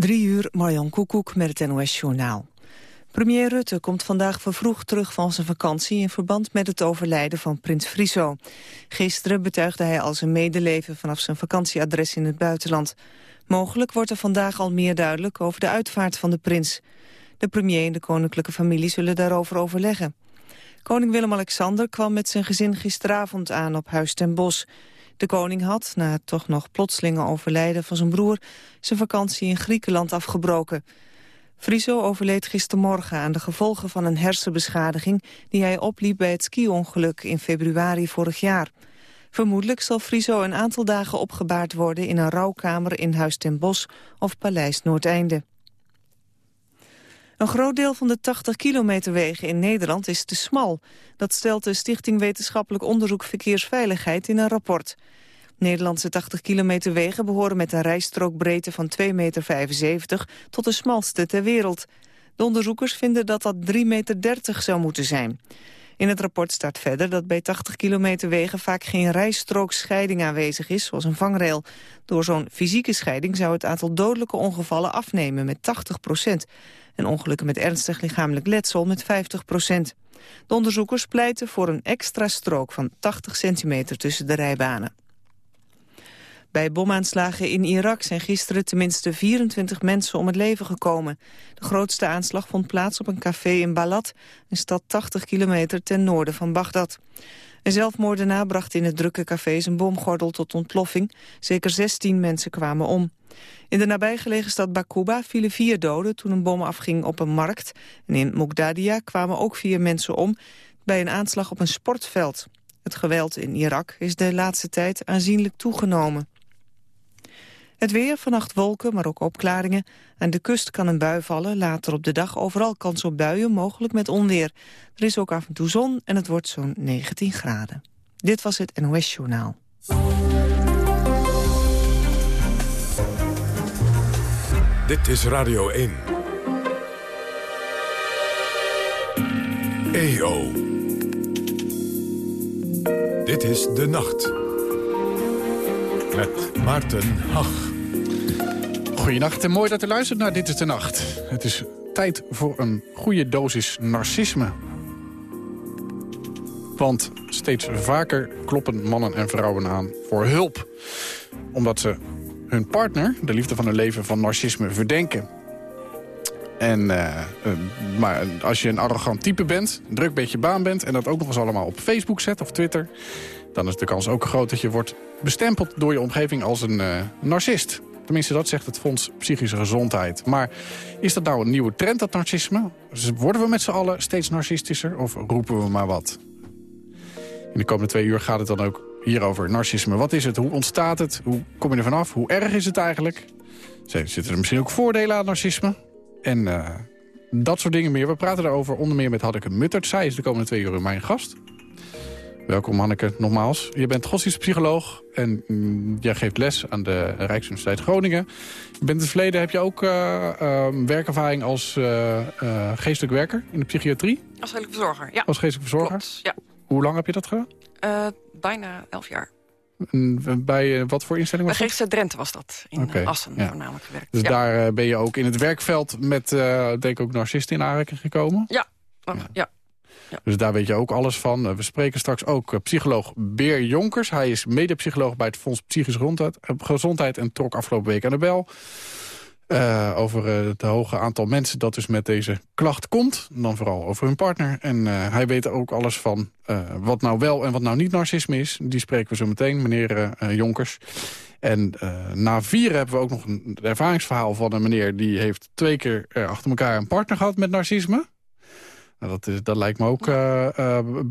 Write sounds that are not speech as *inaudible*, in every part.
Drie uur, Marjan Koekoek met het NOS-journaal. Premier Rutte komt vandaag vervroegd terug van zijn vakantie... in verband met het overlijden van prins Friso. Gisteren betuigde hij al zijn medeleven vanaf zijn vakantieadres in het buitenland. Mogelijk wordt er vandaag al meer duidelijk over de uitvaart van de prins. De premier en de koninklijke familie zullen daarover overleggen. Koning Willem-Alexander kwam met zijn gezin gisteravond aan op Huis ten Bosch. De koning had, na het toch nog plotselinge overlijden van zijn broer... zijn vakantie in Griekenland afgebroken. Friso overleed gistermorgen aan de gevolgen van een hersenbeschadiging... die hij opliep bij het ski-ongeluk in februari vorig jaar. Vermoedelijk zal Friso een aantal dagen opgebaard worden... in een rouwkamer in Huis ten Bosch of Paleis Noordeinde. Een groot deel van de 80 kilometer wegen in Nederland is te smal. Dat stelt de Stichting Wetenschappelijk Onderzoek Verkeersveiligheid in een rapport. Nederlandse 80 kilometer wegen behoren met een rijstrookbreedte van 2,75 meter tot de smalste ter wereld. De onderzoekers vinden dat dat 3,30 meter zou moeten zijn. In het rapport staat verder dat bij 80 kilometer wegen vaak geen rijstrookscheiding aanwezig is, zoals een vangrail. Door zo'n fysieke scheiding zou het aantal dodelijke ongevallen afnemen met 80 procent en ongelukken met ernstig lichamelijk letsel met 50 procent. De onderzoekers pleiten voor een extra strook van 80 centimeter tussen de rijbanen. Bij bomaanslagen in Irak zijn gisteren tenminste 24 mensen om het leven gekomen. De grootste aanslag vond plaats op een café in Balad, een stad 80 kilometer ten noorden van Bagdad. Een zelfmoordenaar bracht in het drukke café zijn bomgordel tot ontploffing. Zeker 16 mensen kwamen om. In de nabijgelegen stad Bakuba vielen vier doden toen een bom afging op een markt. En in Mogdadia kwamen ook vier mensen om bij een aanslag op een sportveld. Het geweld in Irak is de laatste tijd aanzienlijk toegenomen. Het weer, vannacht wolken, maar ook opklaringen. Aan de kust kan een bui vallen, later op de dag overal kans op buien, mogelijk met onweer. Er is ook af en toe zon en het wordt zo'n 19 graden. Dit was het NOS Journaal. Dit is Radio 1. EO. Dit is De Nacht. Met Maarten Hach. Goedenacht en mooi dat u luistert naar Dit is de Nacht. Het is tijd voor een goede dosis narcisme. Want steeds vaker kloppen mannen en vrouwen aan voor hulp. Omdat ze hun partner, de liefde van hun leven, van narcisme verdenken. En, uh, maar als je een arrogant type bent, druk beetje baan bent... en dat ook nog eens allemaal op Facebook zet of Twitter... dan is de kans ook groot dat je wordt bestempeld door je omgeving als een uh, narcist. Tenminste, dat zegt het Fonds Psychische Gezondheid. Maar is dat nou een nieuwe trend, dat narcisme? Worden we met z'n allen steeds narcistischer of roepen we maar wat? In de komende twee uur gaat het dan ook hierover. Narcisme, wat is het? Hoe ontstaat het? Hoe kom je er vanaf? Hoe erg is het eigenlijk? Zitten er misschien ook voordelen aan narcisme? En uh, dat soort dingen meer. We praten daarover onder meer met Hanneke Muttert. Zij is de komende twee uur mijn gast. Welkom Hanneke, nogmaals. Je bent godsdienstpsycholoog en mm, jij geeft les aan de Rijksuniversiteit Groningen. Je bent in het verleden, heb je ook uh, uh, werkervaring als uh, geestelijk werker in de psychiatrie? Als geestelijk verzorger, ja. Als geestelijk verzorger? Klopt, ja. Hoe lang heb je dat gedaan? bijna elf jaar. En bij wat voor instelling was bij dat? Drenthe was dat, in okay, Assen ja. voornamelijk gewerkt. Dus ja. daar ben je ook in het werkveld met, denk ik, ook narcisten in aanraking gekomen? Ja, ja. ja. Dus daar weet je ook alles van. We spreken straks ook psycholoog Beer Jonkers. Hij is medepsycholoog bij het Fonds Psychische Gezondheid, en trok afgelopen week aan de bel. Uh, over het hoge aantal mensen dat dus met deze klacht komt. Dan vooral over hun partner. En hij weet ook alles van wat nou wel en wat nou niet narcisme is. Die spreken we zo meteen, meneer Jonkers. En na vier hebben we ook nog een ervaringsverhaal van een meneer... die heeft twee keer achter elkaar een partner gehad met narcisme. Nou, dat, is, dat lijkt me ook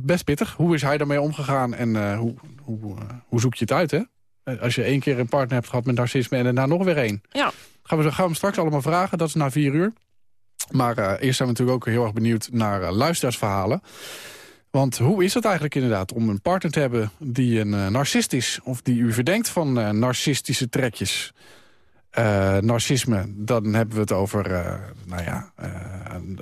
best pittig. Hoe is hij daarmee omgegaan en hoe, hoe, hoe zoek je het uit, hè? Als je één keer een partner hebt gehad met narcisme en daarna nog weer één. Ja. Gaan we, gaan we hem straks allemaal vragen, dat is na vier uur. Maar eerst zijn we natuurlijk ook heel erg benieuwd naar luisteraarsverhalen. Want hoe is het eigenlijk inderdaad om een partner te hebben die een narcist is... of die u verdenkt van narcistische trekjes? Narcisme, dan hebben we het over, nou ja,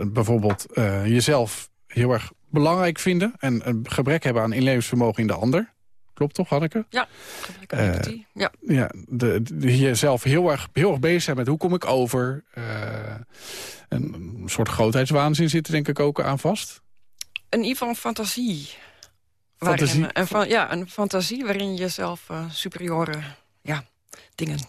bijvoorbeeld jezelf heel erg belangrijk vinden... en een gebrek hebben aan inlevingsvermogen in de ander. Klopt toch, Hanneke? Ja, ja. ja de, de, jezelf heel erg, heel erg bezig zijn met hoe kom ik over. Een soort grootheidswaanzin zit er denk ik ook aan vast. In ieder geval een fantasie. Fantasie? Waarin, een, van, ja, een fantasie waarin je jezelf uh, superioren ja, dingen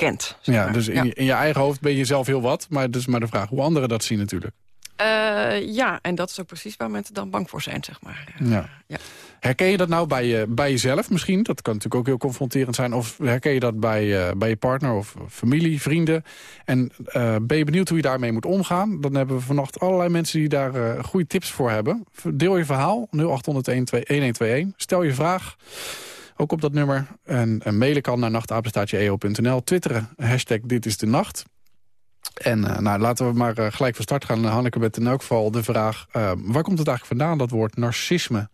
toekent. Ja, dus in, Je, in, je eigen hoofd ben je zelf heel wat. Maar het is maar de vraag hoe anderen dat zien natuurlijk. Uh, ja, en dat is ook precies waar mensen dan bang voor zijn, zeg maar. Ja. ja. Herken je dat nou bij, je, bij jezelf misschien? Dat kan natuurlijk ook heel confronterend zijn. Of herken je dat bij, uh, bij je partner of familie, vrienden? En uh, ben je benieuwd hoe je daarmee moet omgaan? Dan hebben we vannacht allerlei mensen die daar goede tips voor hebben. Deel je verhaal, 0800-1121. Stel je vraag, ook op dat nummer. En, en mailen kan naar nachtapenstaatje.eo.nl. Twitteren, hashtag dit is de nacht. En uh, nou, laten we maar uh, gelijk van start gaan. Hanneke, met in elk geval de vraag... Uh, waar komt het eigenlijk vandaan, dat woord narcisme?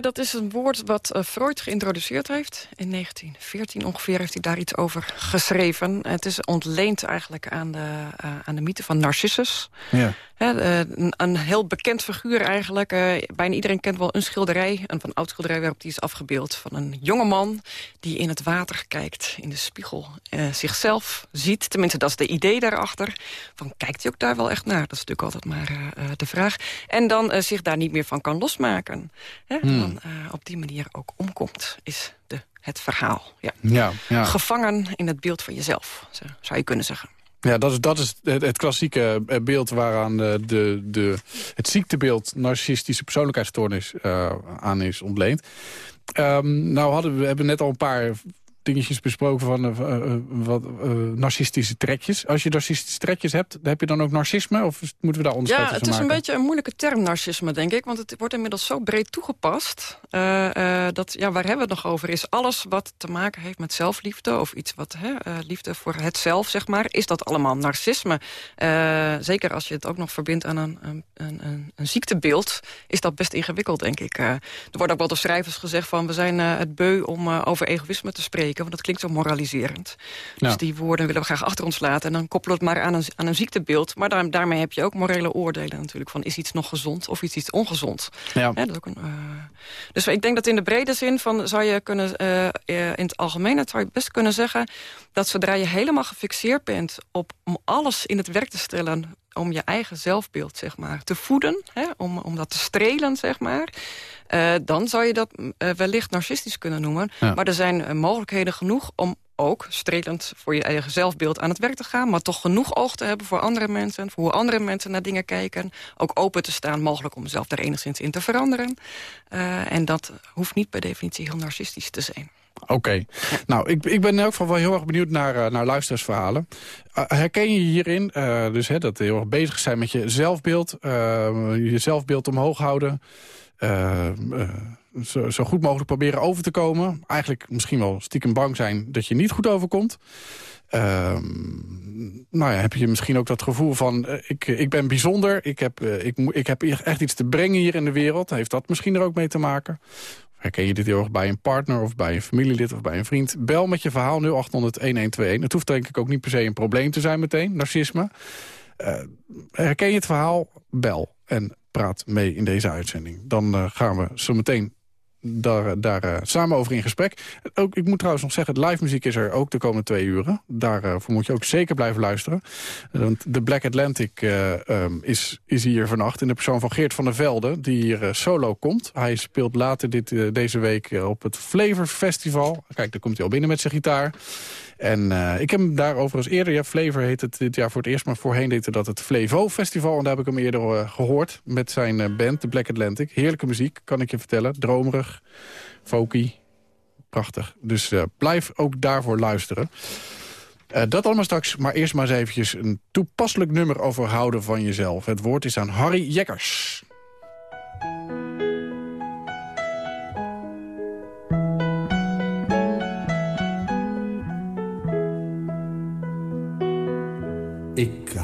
Dat is een woord wat Freud geïntroduceerd heeft. In 1914 ongeveer heeft hij daar iets over geschreven. Het is ontleend eigenlijk aan de, aan de mythe van Narcissus. Ja. Een, een, heel bekend figuur eigenlijk. bijna iedereen kent wel een schilderij. Een van oud schilderij waarop die is afgebeeld. Van een jongeman die in het water kijkt. In de spiegel zichzelf ziet. Tenminste, dat is de idee daarachter. Van, kijkt hij ook daar wel echt naar? Dat is natuurlijk altijd maar de vraag. En dan zich daar niet meer van kan losmaken. Hè, hmm. dan op die manier ook omkomt, is de, het verhaal. Ja. Ja, ja. Gevangen in het beeld van jezelf, zou je kunnen zeggen. Ja, dat is, dat is het, klassieke eh, beeld waaraan de, de, de, het ziektebeeld narcistische persoonlijkheidsstoornis uh, aan is ontleend. Um, nou hadden we hebben net al een paar dingetjes besproken van uh, wat narcistische trekjes. Als je narcistische trekjes hebt, heb je dan ook narcisme? Of moeten we daar onderscheid? Ja, het is een beetje een moeilijke term, narcisme, denk ik. Want het wordt inmiddels zo breed toegepast. dat, ja, waar hebben we het nog over? Is alles wat te maken heeft met zelfliefde... of iets wat, hè, liefde voor het zelf, zeg maar... is dat allemaal narcisme? zeker als je het ook nog verbindt aan een, een, een, een ziektebeeld... is dat best ingewikkeld, denk ik. er wordt ook wel door schrijvers gezegd van... we zijn het beu om over egoïsme te spreken want dat klinkt zo moraliserend. Dus die woorden willen we graag achter ons laten. En dan koppelen we het maar aan een, aan een ziektebeeld. Maar daar, daarmee heb je ook morele oordelen natuurlijk. Van is iets nog gezond of is iets ongezond? Ja. dat ook een, uh... Dus ik denk dat in de brede zin van zou je kunnen... Uh, in het algemeen zou je best kunnen zeggen... dat zodra je helemaal gefixeerd bent op om alles in het werk te stellen om je eigen zelfbeeld zeg maar, te voeden, hè, om, om dat te strelen, zeg maar... Uh, dan zou je dat uh, wellicht narcistisch kunnen noemen. Ja. Maar er zijn uh, mogelijkheden genoeg om ook strelend voor je eigen zelfbeeld aan het werk te gaan... maar toch genoeg oog te hebben voor andere mensen... voor hoe andere mensen naar dingen kijken. Ook open te staan, mogelijk om zelf daar enigszins in te veranderen. en dat hoeft niet per definitie heel narcistisch te zijn. Oké. Nou, ik, ik ben in elk geval wel heel erg benieuwd naar, uh, naar luisteraarsverhalen. Uh, herken je hierin, uh, dus hè, dat heel erg bezig zijn met je zelfbeeld... je zelfbeeld omhoog houden... Zo, zo, goed mogelijk proberen over te komen. Eigenlijk misschien wel stiekem bang zijn dat je niet goed overkomt. Ehm, nou ja, heb je misschien ook dat gevoel van... ik, ik ben bijzonder, ik heb, ik, ik heb echt iets te brengen hier in de wereld. Heeft dat misschien er ook mee te maken? Herken je dit heel erg bij een partner of bij een familielid of bij een vriend? Bel met je verhaal 0800-1121. Het hoeft denk ik ook niet per se een probleem te zijn meteen, narcisme. Uh, herken je het verhaal? Bel en praat mee in deze uitzending. Dan uh, gaan we zo meteen daar, daar uh, samen over in gesprek. Ook, ik moet trouwens nog zeggen, live muziek is er ook de komende twee uren. Daarvoor uh, moet je ook zeker blijven luisteren. Want de Black Atlantic uh, um, is, is hier vannacht in de persoon van Geert van der Velde... die hier solo komt. Hij speelt later dit, deze week op het Flavor Festival. Kijk, daar komt hij al binnen met zijn gitaar. En uh, ik heb hem daar overigens eerder, ja, Flavor heet het dit jaar voor het eerst... maar voorheen deed dat het Flevo Festival. En daar heb ik hem eerder uh, gehoord met zijn uh, band, de Black Atlantic. Heerlijke muziek, kan ik je vertellen. Dromerig, folky, prachtig. Dus blijf ook daarvoor luisteren. dat allemaal straks, maar eerst maar eens eventjes een toepasselijk nummer over houden van jezelf. Het woord is aan Harry Jekkers.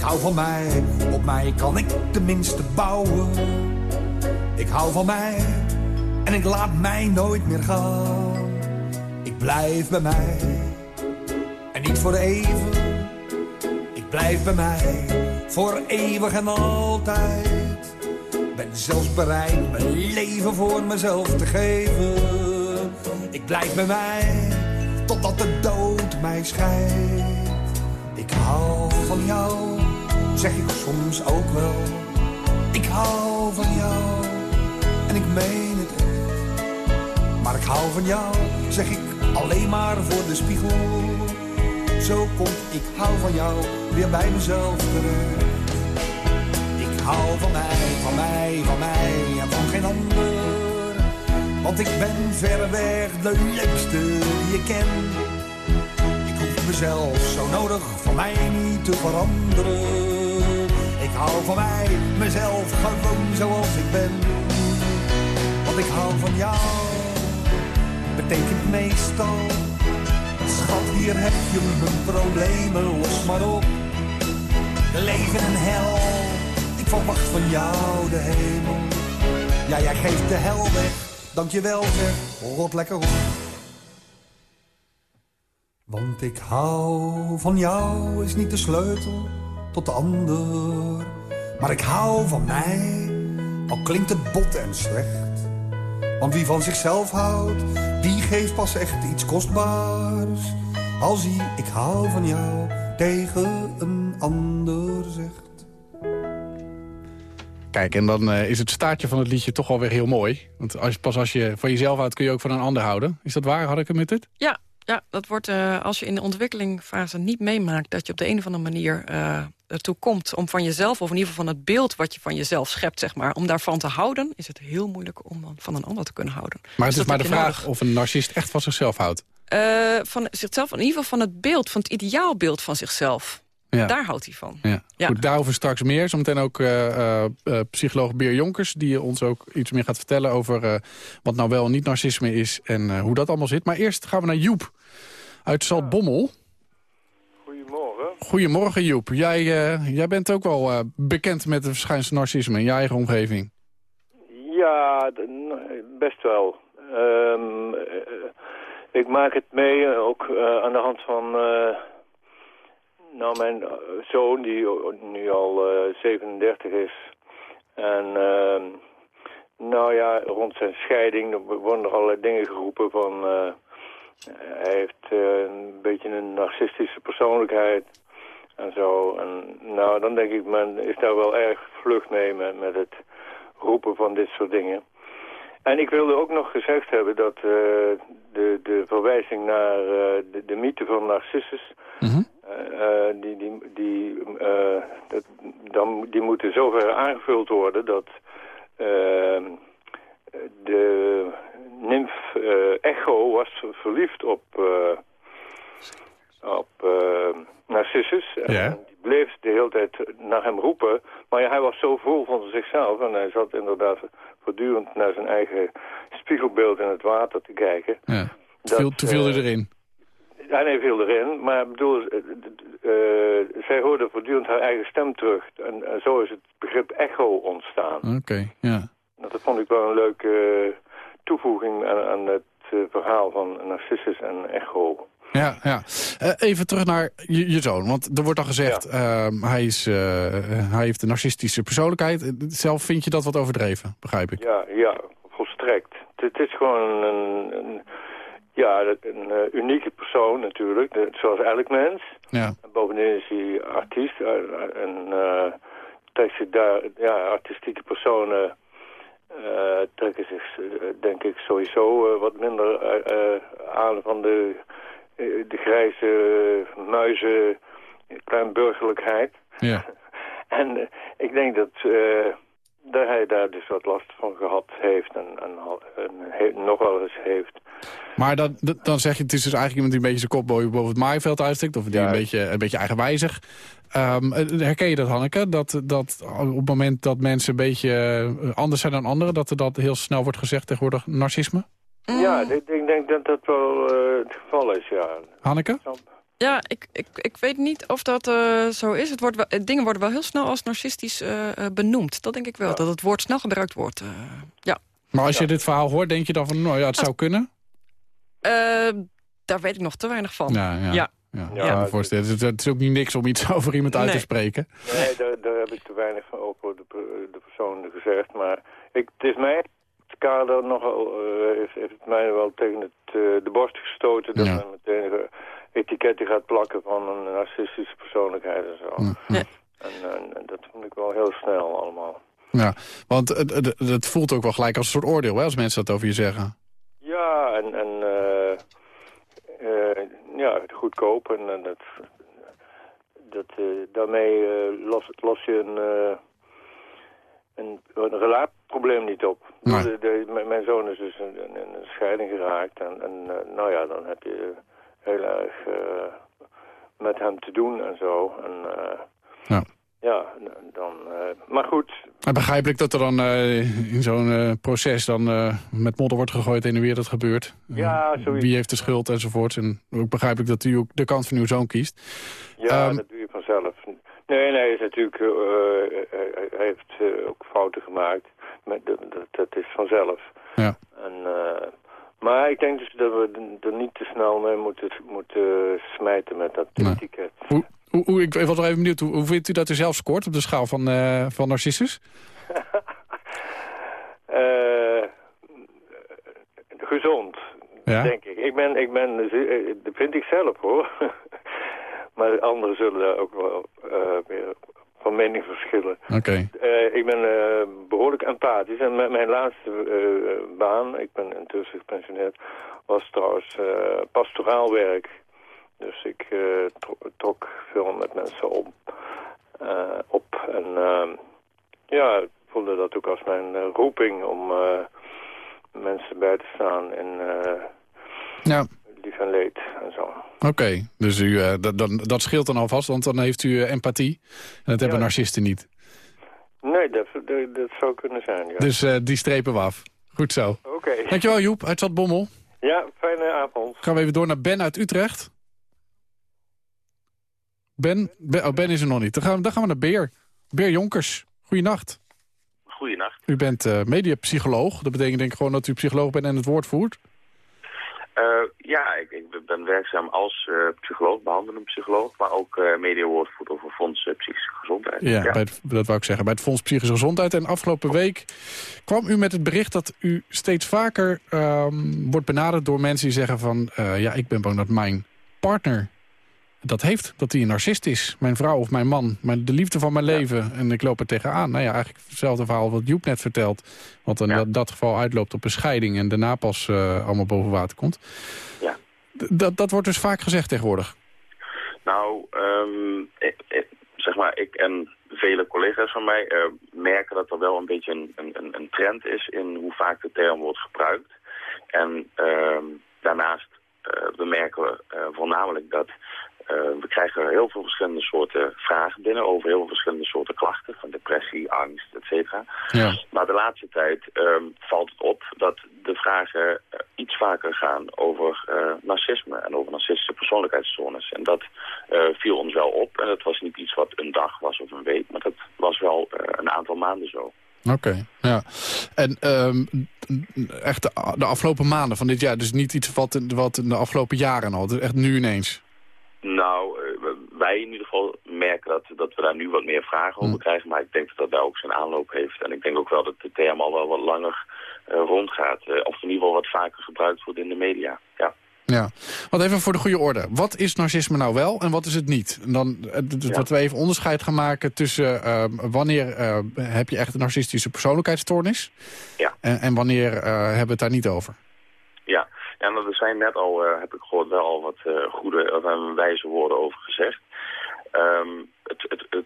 Ik hou van mij, op mij kan ik tenminste bouwen. Ik hou van mij en ik laat mij nooit meer gaan. Ik blijf bij mij en niet voor even. Ik blijf bij mij voor eeuwig en altijd. Ben zelfs bereid mijn leven voor mezelf te geven. Ik blijf bij mij totdat de dood mij scheidt. Ik hou van jou, zeg ik soms ook wel. Ik hou van jou en ik meen het echt. Maar ik hou van jou, zeg ik alleen maar voor de spiegel. Zo komt ik hou van jou weer bij mezelf terecht. Ik hou van mij, van mij, van mij en van geen ander. Want ik ben verreweg de leukste die ik ken. Ik hoef mezelf zo nodig van mij niet te veranderen. Ik hou van mij, mezelf gewoon zoals ik ben. Want ik hou van jou, betekent meestal. Schat, hier heb je mijn problemen, los maar op. Leven en hel, ik verwacht van jou de hemel. Ja, jij geeft de hel weg, dankjewel zeg, rot lekker op. Want ik hou van jou is niet de sleutel tot de ander. Maar ik hou van mij, al klinkt het bot en slecht. Want wie van zichzelf houdt, die geeft pas echt iets kostbaars. Als hij ik hou van jou tegen een ander zegt. Kijk, en dan uh, is het staartje van het liedje toch alweer heel mooi. Want als, pas als je van jezelf houdt, kun je ook van een ander houden. Is dat waar? Had ik het met dit? Ja, ja dat wordt uh, als je in de ontwikkelingfase niet meemaakt... dat je op de een of andere manier uh, ertoe komt om van jezelf... of in ieder geval van het beeld wat je van jezelf schept, zeg maar... om daarvan te houden, is het heel moeilijk om van een ander te kunnen houden. Maar het dus is maar de vraag nodig. of een narcist echt van zichzelf houdt. Uh, van zichzelf, in ieder geval van het beeld, van het ideaalbeeld van zichzelf. Ja. Daar houdt hij van. Ja. ja. Goed, daarover straks meer. Zometeen ook uh, uh, psycholoog Beer Jonkers... die ons ook iets meer gaat vertellen over wat nou wel niet narcisme is... en hoe dat allemaal zit. Maar eerst gaan we naar Joep uit Zaltbommel. Goedemorgen. Joep. Jij, jij bent ook wel bekend met het verschijnsel narcisme in je eigen omgeving. Ja, best wel. Um, ik maak het mee, ook aan de hand van nou, mijn zoon, die nu al uh, 37 is. En ehm, nou ja, rond zijn scheiding worden er allerlei dingen geroepen van... hij heeft een beetje een narcistische persoonlijkheid en zo. En nou, dan denk ik, men is daar wel erg vlug mee met, met het roepen van dit soort dingen. En ik wilde ook nog gezegd hebben dat uh, de, de verwijzing naar uh, de, de mythe van Narcissus... Mm -hmm. uh, die, die, die, dat, dan, die moeten zover aangevuld worden dat de nymf Echo was verliefd op, op Narcissus. Ja. En die bleef de hele tijd naar hem roepen. Maar ja, hij was zo vol van zichzelf en hij zat inderdaad voortdurend naar zijn eigen spiegelbeeld in het water te kijken. Ja. Te veel, te veel uh, erin. Ja, nee, veel erin. Maar ik bedoel, uh, uh, zij hoorde voortdurend haar eigen stem terug. En, zo is het begrip echo ontstaan. Oké, okay, ja. Dat vond ik wel een leuke toevoeging aan, aan het verhaal van Narcissus en echo. Ja, ja. Uh, even terug naar je, je, zoon. Want er wordt dan gezegd, ja. uh, hij, is, uh, hij heeft een narcistische persoonlijkheid. Zelf vind je dat wat overdreven, begrijp ik? Ja, ja volstrekt. Het is gewoon een, een ja, een unieke persoon natuurlijk, zoals elk mens. Ja. En bovendien is hij artiest. En trekt zich daar, ja, artistieke personen trekken zich, denk ik, sowieso wat minder aan van de de grijze muizen, kleinburgerlijkheid. Ja. *laughs* en uh, ik denk dat, uh, dat hij daar dus wat last van gehad heeft en, en, en he nog wel eens heeft. Maar dan, dan zeg je, het is dus eigenlijk iemand die een beetje zijn kop boven het maaiveld uitstikt. Of die ja. een, beetje, een beetje eigenwijzig. Um, herken je dat, Hanneke? Dat, dat op het moment dat mensen een beetje anders zijn dan anderen... dat er dat heel snel wordt gezegd tegenwoordig narcisme? Ja, ik, ik denk dat dat wel eh, het geval is, ja. Hanneke? Ja, ik, ik, ik weet niet of dat eh, zo is. Het wordt wel, eh, dingen worden wel heel snel als narcistisch eh, eh, benoemd. Dat denk ik wel, dat het woord snel gebruikt wordt. eh, ja. Maar als je dit verhaal hoort, denk je dan van, nou ja, het zou kunnen? Eh, daar weet ik nog te weinig van. Ja, ja. Ja. Het- voorstellen. Het, het is ook niet niks om iets *laughs* over iemand uit te spreken. Nee, daar, daar heb ik te weinig van over de, de persoon gezegd. Maar ik, het is mij, kader nogal, eh, heeft, heeft het mij wel tegen het, eh, de borst gestoten... dat Ja. men meteen eh, etiketten gaat plakken van een narcistische persoonlijkheid en zo. Ja. En, en- en dat vond ik wel heel snel allemaal. Ja, want het, het, het voelt ook wel gelijk als een soort oordeel, hè, als mensen dat over je zeggen. Ja, en, en eh, eh, ja, goedkoop. En, en dat, dat, eh, daarmee eh, los, los je een, eh, een, een relatieprobleem niet op. Nee. De, de- mijn- zoon is dus in, een scheiding geraakt. En, en eh, nou ja, dan heb je heel erg eh, met hem te doen en zo. En, eh, Ja. Ja, dan... maar goed, En begrijpelijk dat er dan in zo'n proces dan met modder wordt gegooid en weer dat gebeurt. Ja, zoiets. Wie heeft de schuld enzovoort. En ook begrijpelijk dat u ook de kant van uw zoon kiest. Ja, Ehm, dat doe je vanzelf. Nee, nee, hij is natuurlijk, hij heeft ook fouten gemaakt. Dat, is vanzelf. Ja. En, eh, maar ik denk dus dat we er niet te snel mee moeten, moeten smijten met dat Nee. etiket. Hoe, hoe, hoe- ik was wel even benieuwd, hoe, hoe vindt u dat u zelf scoort op de schaal van, eh van Narcissus? *laughs* Eh, gezond, Ja? denk ik. Ik ben, ik ben, dat vind ik zelf hoor. *laughs* maar anderen zullen daar ook wel eh, weer van mening verschillen. Oké. Eh, ik ben eh, behoorlijk empathisch. En mijn, mijn laatste eh, baan, ik ben intussen gepensioneerd, was trouwens pastoraal werk. Dus ik eh, tro- trok veel met mensen op. op. En eh, ja, ik voelde dat ook als mijn roeping om eh, mensen bij te staan in eh, Ja, lief en leed en zo. oké. Dus u, eh, dat, dan, dat scheelt dan alvast, want dan heeft u eh, empathie. En dat hebben Ja. narcisten niet. Nee, dat, dat, dat zou kunnen zijn, ja. Dus eh, die strepen we af. Goed zo. Oké. Dankjewel Joep, uit Zandbommel. Ja, fijne avond. Gaan we even door naar Ben uit Utrecht. Ben, ben, oh, Ben is er nog niet. Dan gaan, we- dan gaan we naar Beer. Beer Jonkers, goeienacht. Goedenacht. U bent eh, mediapsycholoog. Dat betekent denk ik gewoon dat u psycholoog bent en het woord voert. Eh, ja, ik, ik ben werkzaam als eh, psycholoog, behandelend psycholoog, maar ook eh mediawoordvoerder voor Fonds Psychische Gezondheid. Ja, Bij het, dat wou ik zeggen. Bij het Fonds Psychische Gezondheid. En afgelopen week kwam u met het bericht dat u steeds vaker ehm, wordt benaderd door mensen die zeggen van... ja, ik ben bang dat mijn partner dat heeft. Dat hij een narcist is. Mijn vrouw of mijn man. Mijn, de liefde van mijn leven. En ik loop er tegenaan. Nou ja, eigenlijk hetzelfde verhaal wat Joep net vertelt. Dan Ja. dat, dat geval uitloopt op een scheiding... en daarna pas eh, allemaal boven water komt. Ja. Dat, dat wordt dus vaak gezegd tegenwoordig. Nou, ehm, ik- ik- zeg maar, ik en vele collega's van mij eh, merken dat er wel een beetje een, een, een trend is in hoe vaak de term wordt gebruikt. En ehm, daarnaast eh, bemerken we voornamelijk dat we krijgen heel veel verschillende soorten vragen binnen over heel veel verschillende soorten klachten, van depressie, angst, et cetera. Ja. Maar de laatste tijd ehm, valt het op dat de vragen eh, iets vaker gaan over eh, narcisme en over narcistische persoonlijkheidsstoornis. En dat eh, viel ons wel op. En dat was niet iets wat een dag was of een week, maar dat was wel eh, een aantal maanden zo. Oké, ja. En ehm, echt de, de afgelopen maanden van dit jaar, dus niet iets wat, wat in de afgelopen jaren al, dus echt nu ineens. Nou, eh, wij in ieder geval merken dat, dat we daar nu wat meer vragen over Hm. krijgen. Maar ik denk dat dat daar ook zijn aanloop heeft. En ik denk ook wel dat de term al wel wat langer eh, rondgaat. eh, of in ieder geval wat vaker gebruikt wordt in de media. Ja. Ja, want even voor de goede orde. Wat is narcisme nou wel en wat is het niet? En dan Ja. dat we even onderscheid gaan maken tussen ehm, wanneer heb je echt een narcistische persoonlijkheidsstoornis Ja. en, en wanneer hebben we het daar niet over. Ja, nou, er zijn net al, eh, heb ik gehoord, wel al wat eh, goede of uh, wijze woorden over gezegd. Ehm, het, het, het,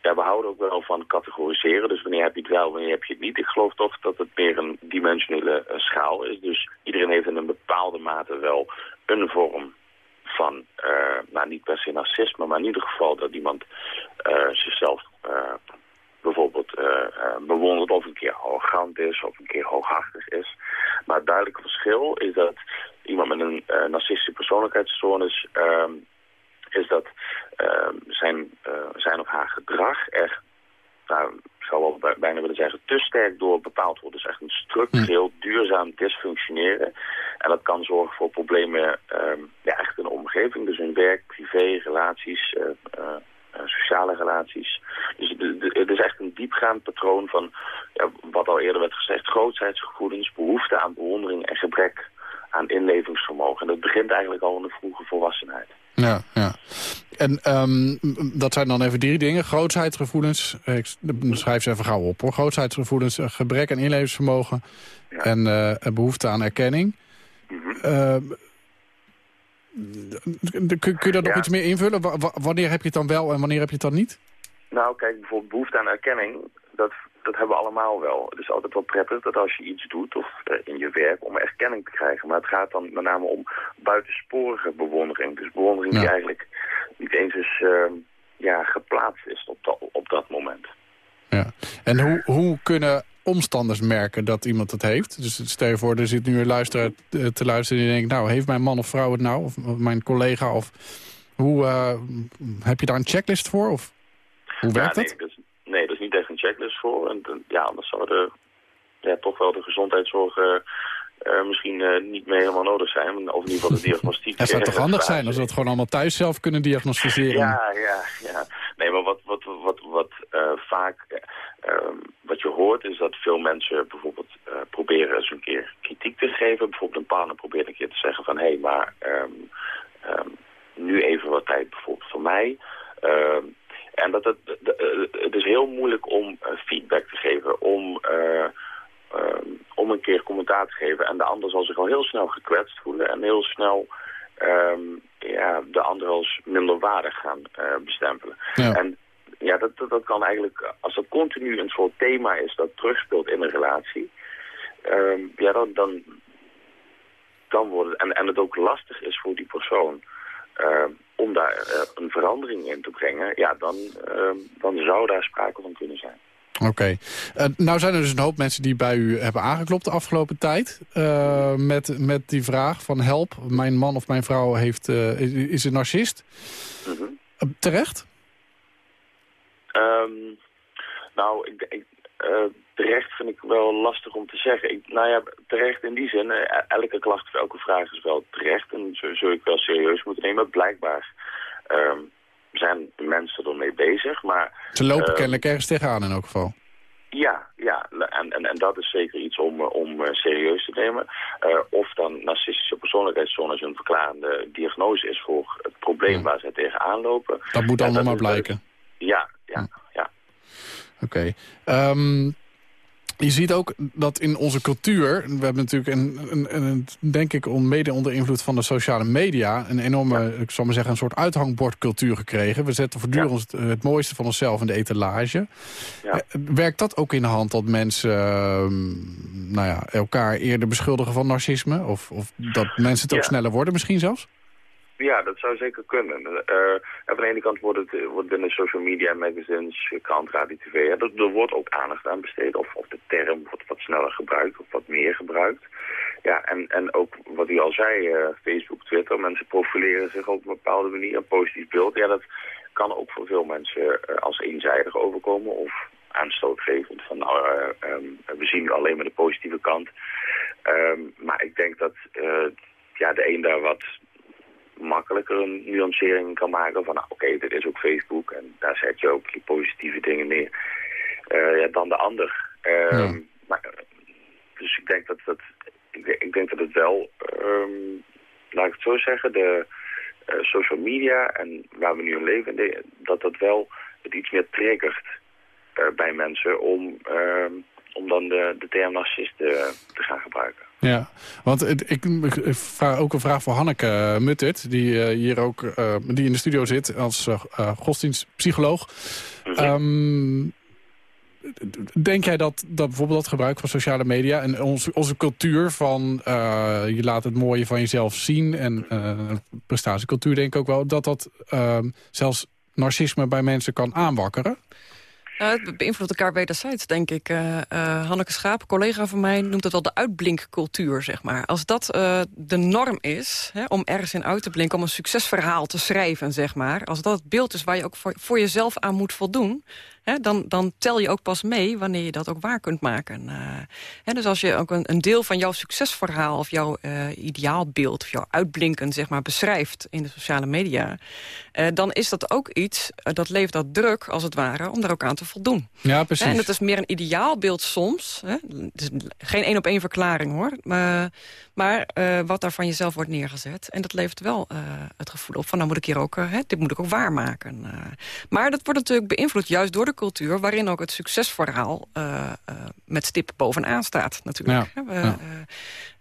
we houden ook wel van categoriseren. Dus wanneer heb je het wel, wanneer heb je het niet. Ik geloof toch dat het meer een dimensionele eh, schaal is. Dus iedereen heeft in een bepaalde mate wel een vorm van, eh, nou niet per se narcisme, maar in ieder geval dat iemand eh, zichzelf eh, bijvoorbeeld bewondert of een keer arrogant is of een keer hooghartig is. Maar het duidelijke verschil is dat iemand met een narcistische persoonlijkheidsstoornis... Ehm, is dat ehm, zijn, zijn of haar gedrag echt nou, ik zou wel bijna willen zeggen, te sterk door bepaald wordt. Dus echt een structureel duurzaam dysfunctioneren. En dat kan zorgen voor problemen um, ja, echt in de omgeving. Dus in werk, privé, relaties, uh, sociale relaties. Dus het is echt een diepgaand patroon van, ja, wat al eerder werd gezegd, grootheidsgevoelens, behoefte aan bewondering en gebrek aan inlevingsvermogen. En dat begint eigenlijk al in de vroege volwassenheid. Ja, ja. En um, dat zijn dan even drie dingen. Grootheidsgevoelens, ik schrijf ze even gauw op hoor. Grootheidsgevoelens, gebrek aan inlevingsvermogen en uh, behoefte aan erkenning. Mm -hmm. uh, kun, je dat nog iets meer invullen? W wanneer heb je het dan wel en wanneer heb je het dan niet? Nou, kijk, bijvoorbeeld behoefte aan erkenning, dat dat hebben we allemaal wel. Het is altijd wel prettig dat als je iets doet of in je werk om erkenning te krijgen. Maar het gaat dan met name om buitensporige bewondering. Dus bewondering ja. die eigenlijk niet eens is uh, ja, geplaatst is op, dat op dat moment. Ja. En hoe, hoe kunnen omstanders merken dat iemand het heeft? Dus stel je voor, er zit nu een luisteraar te luisteren die denkt... nou, heeft mijn man of vrouw het nou? Of mijn collega? Of hoe, uh, heb je daar een checklist voor? Of hoe werkt ja, nee, dat? Dus, nee, er is niet echt een checklist voor. En, ja, anders zouden ja, toch wel de gezondheidszorg... Uh, misschien uh, niet meer helemaal nodig zijn. Of in ieder geval de *laughs* diagnostiek. Het zou toch handig zijn *laughs* als we het gewoon allemaal thuis zelf kunnen diagnosticeren? Ja, ja, ja. Nee, maar wat, wat, wat, wat vaak... wat je hoort is dat veel mensen bijvoorbeeld proberen eens een keer kritiek te geven. Bijvoorbeeld een partner probeert een keer te zeggen van... hé, hey, maar um, um, nu even wat tijd bijvoorbeeld voor mij... En dat het, het is heel moeilijk om feedback te geven, om, um, om een keer commentaar te geven. En de ander zal zich al heel snel gekwetst voelen en heel snel um, ja, de ander als minderwaardig gaan uh, bestempelen. Ja. En ja, dat, dat, dat, kan eigenlijk, als dat continu een soort thema is dat terugspeelt in een relatie, um, ja, dan, dan, dan wordt het, en, en het ook lastig is voor die persoon uh, om daar uh, een verandering in te brengen, ja, dan, uh, dan zou daar sprake van kunnen zijn. Oké. Okay. Uh, nou zijn er dus een hoop mensen die bij u hebben aangeklopt de afgelopen tijd. Uh, met, met die vraag van help, mijn man of mijn vrouw heeft, is, is een narcist. Mm -hmm. terecht? Um, nou, ik, ik terecht vind ik wel lastig om te zeggen. Ik, nou ja, terecht in die zin, elke klacht of elke vraag is wel terecht. En zo zul ik wel serieus moeten nemen. Blijkbaar um, zijn de mensen ermee bezig. Maar, Ze lopen uh, kennelijk ergens tegenaan in elk geval. Ja, ja. En, en, en dat is zeker iets om, om serieus te nemen. Uh, of dan narcistische persoonlijkheidsstoornis een verklarende diagnose is voor het probleem ja. waar zij tegenaan lopen. Dat moet allemaal maar blijken. Ja, ja, ja. Oké. Okay. Um, je ziet ook dat in onze cultuur... we hebben natuurlijk, een, een, een, denk ik, mede onder invloed van de sociale media... een enorme, ja. ik zal maar zeggen, een soort uithangbordcultuur gekregen. We zetten voortdurend ja. het, mooiste van onszelf in de etalage. Ja. Werkt dat ook in de hand dat mensen uh, nou ja, elkaar eerder beschuldigen van narcisme? Of, of dat mensen het ook sneller worden misschien zelfs? Ja, dat zou zeker kunnen. Uh, aan de ene kant wordt het wordt binnen social media, magazines, krant, radio, tv... Er, wordt ook aandacht aan besteed. Of, of de term wordt wat sneller gebruikt of wat meer gebruikt. Ja, en, en ook wat u al zei, uh, Facebook, Twitter... mensen profileren zich op een bepaalde manier, een positief beeld. Ja, dat kan ook voor veel mensen als eenzijdig overkomen... of aanstootgevend van nou, um, we zien alleen maar de positieve kant. Um, maar ik denk dat ja, de een daar wat makkelijker een nuancering kan maken van, nou, oké, okay, dit is ook Facebook en daar zet je ook je positieve dingen neer uh, ja, dan de ander. Ja. maar, dus ik denk dat, dat ik, ik denk dat het wel, um, laat ik het zo zeggen, de uh, social media en waar we nu in leven, dat dat wel het iets meer triggert bij mensen om, om dan de, de term narcist te gaan gebruiken. Ja, want ik, ik, vraag ook een vraag voor Hanneke Muttert... die uh, hier ook uh, die in de studio zit als uh, godsdienstpsycholoog. Mm -hmm. um, denk jij dat, dat bijvoorbeeld dat gebruik van sociale media... en onze, onze cultuur van je laat het mooie van jezelf zien... en prestatiecultuur denk ik ook wel... dat dat zelfs narcisme bij mensen kan aanwakkeren? Nou, het beïnvloedt elkaar wederzijds, denk ik. Uh, uh, Hanneke Schaap, collega van mij, noemt het wel de uitblinkcultuur, zeg maar. Als dat de norm is, hè, om ergens in uit te blinken... om een succesverhaal te schrijven, zeg maar... als dat het beeld is waar je ook voor jezelf aan moet voldoen dan, dan tel je ook pas mee wanneer je dat ook waar kunt maken. Uh, dus als je ook een, een, deel van jouw succesverhaal... of jouw uh, ideaalbeeld of jouw uitblinken zeg maar, beschrijft in de sociale media... Uh, dan is dat ook iets, dat levert dat druk als het ware... om daar ook aan te voldoen. Ja, precies. En het is meer een ideaalbeeld soms. Hè? Dus geen één op één verklaring, hoor. Maar, maar wat daar van jezelf wordt neergezet. En dat levert wel het gevoel op van... nou moet ik hier ook, dit moet ik ook waarmaken. maar dat wordt natuurlijk beïnvloed juist door de cultuur... waarin ook het succesverhaal uh, uh, met stip bovenaan staat natuurlijk. Ja, ja.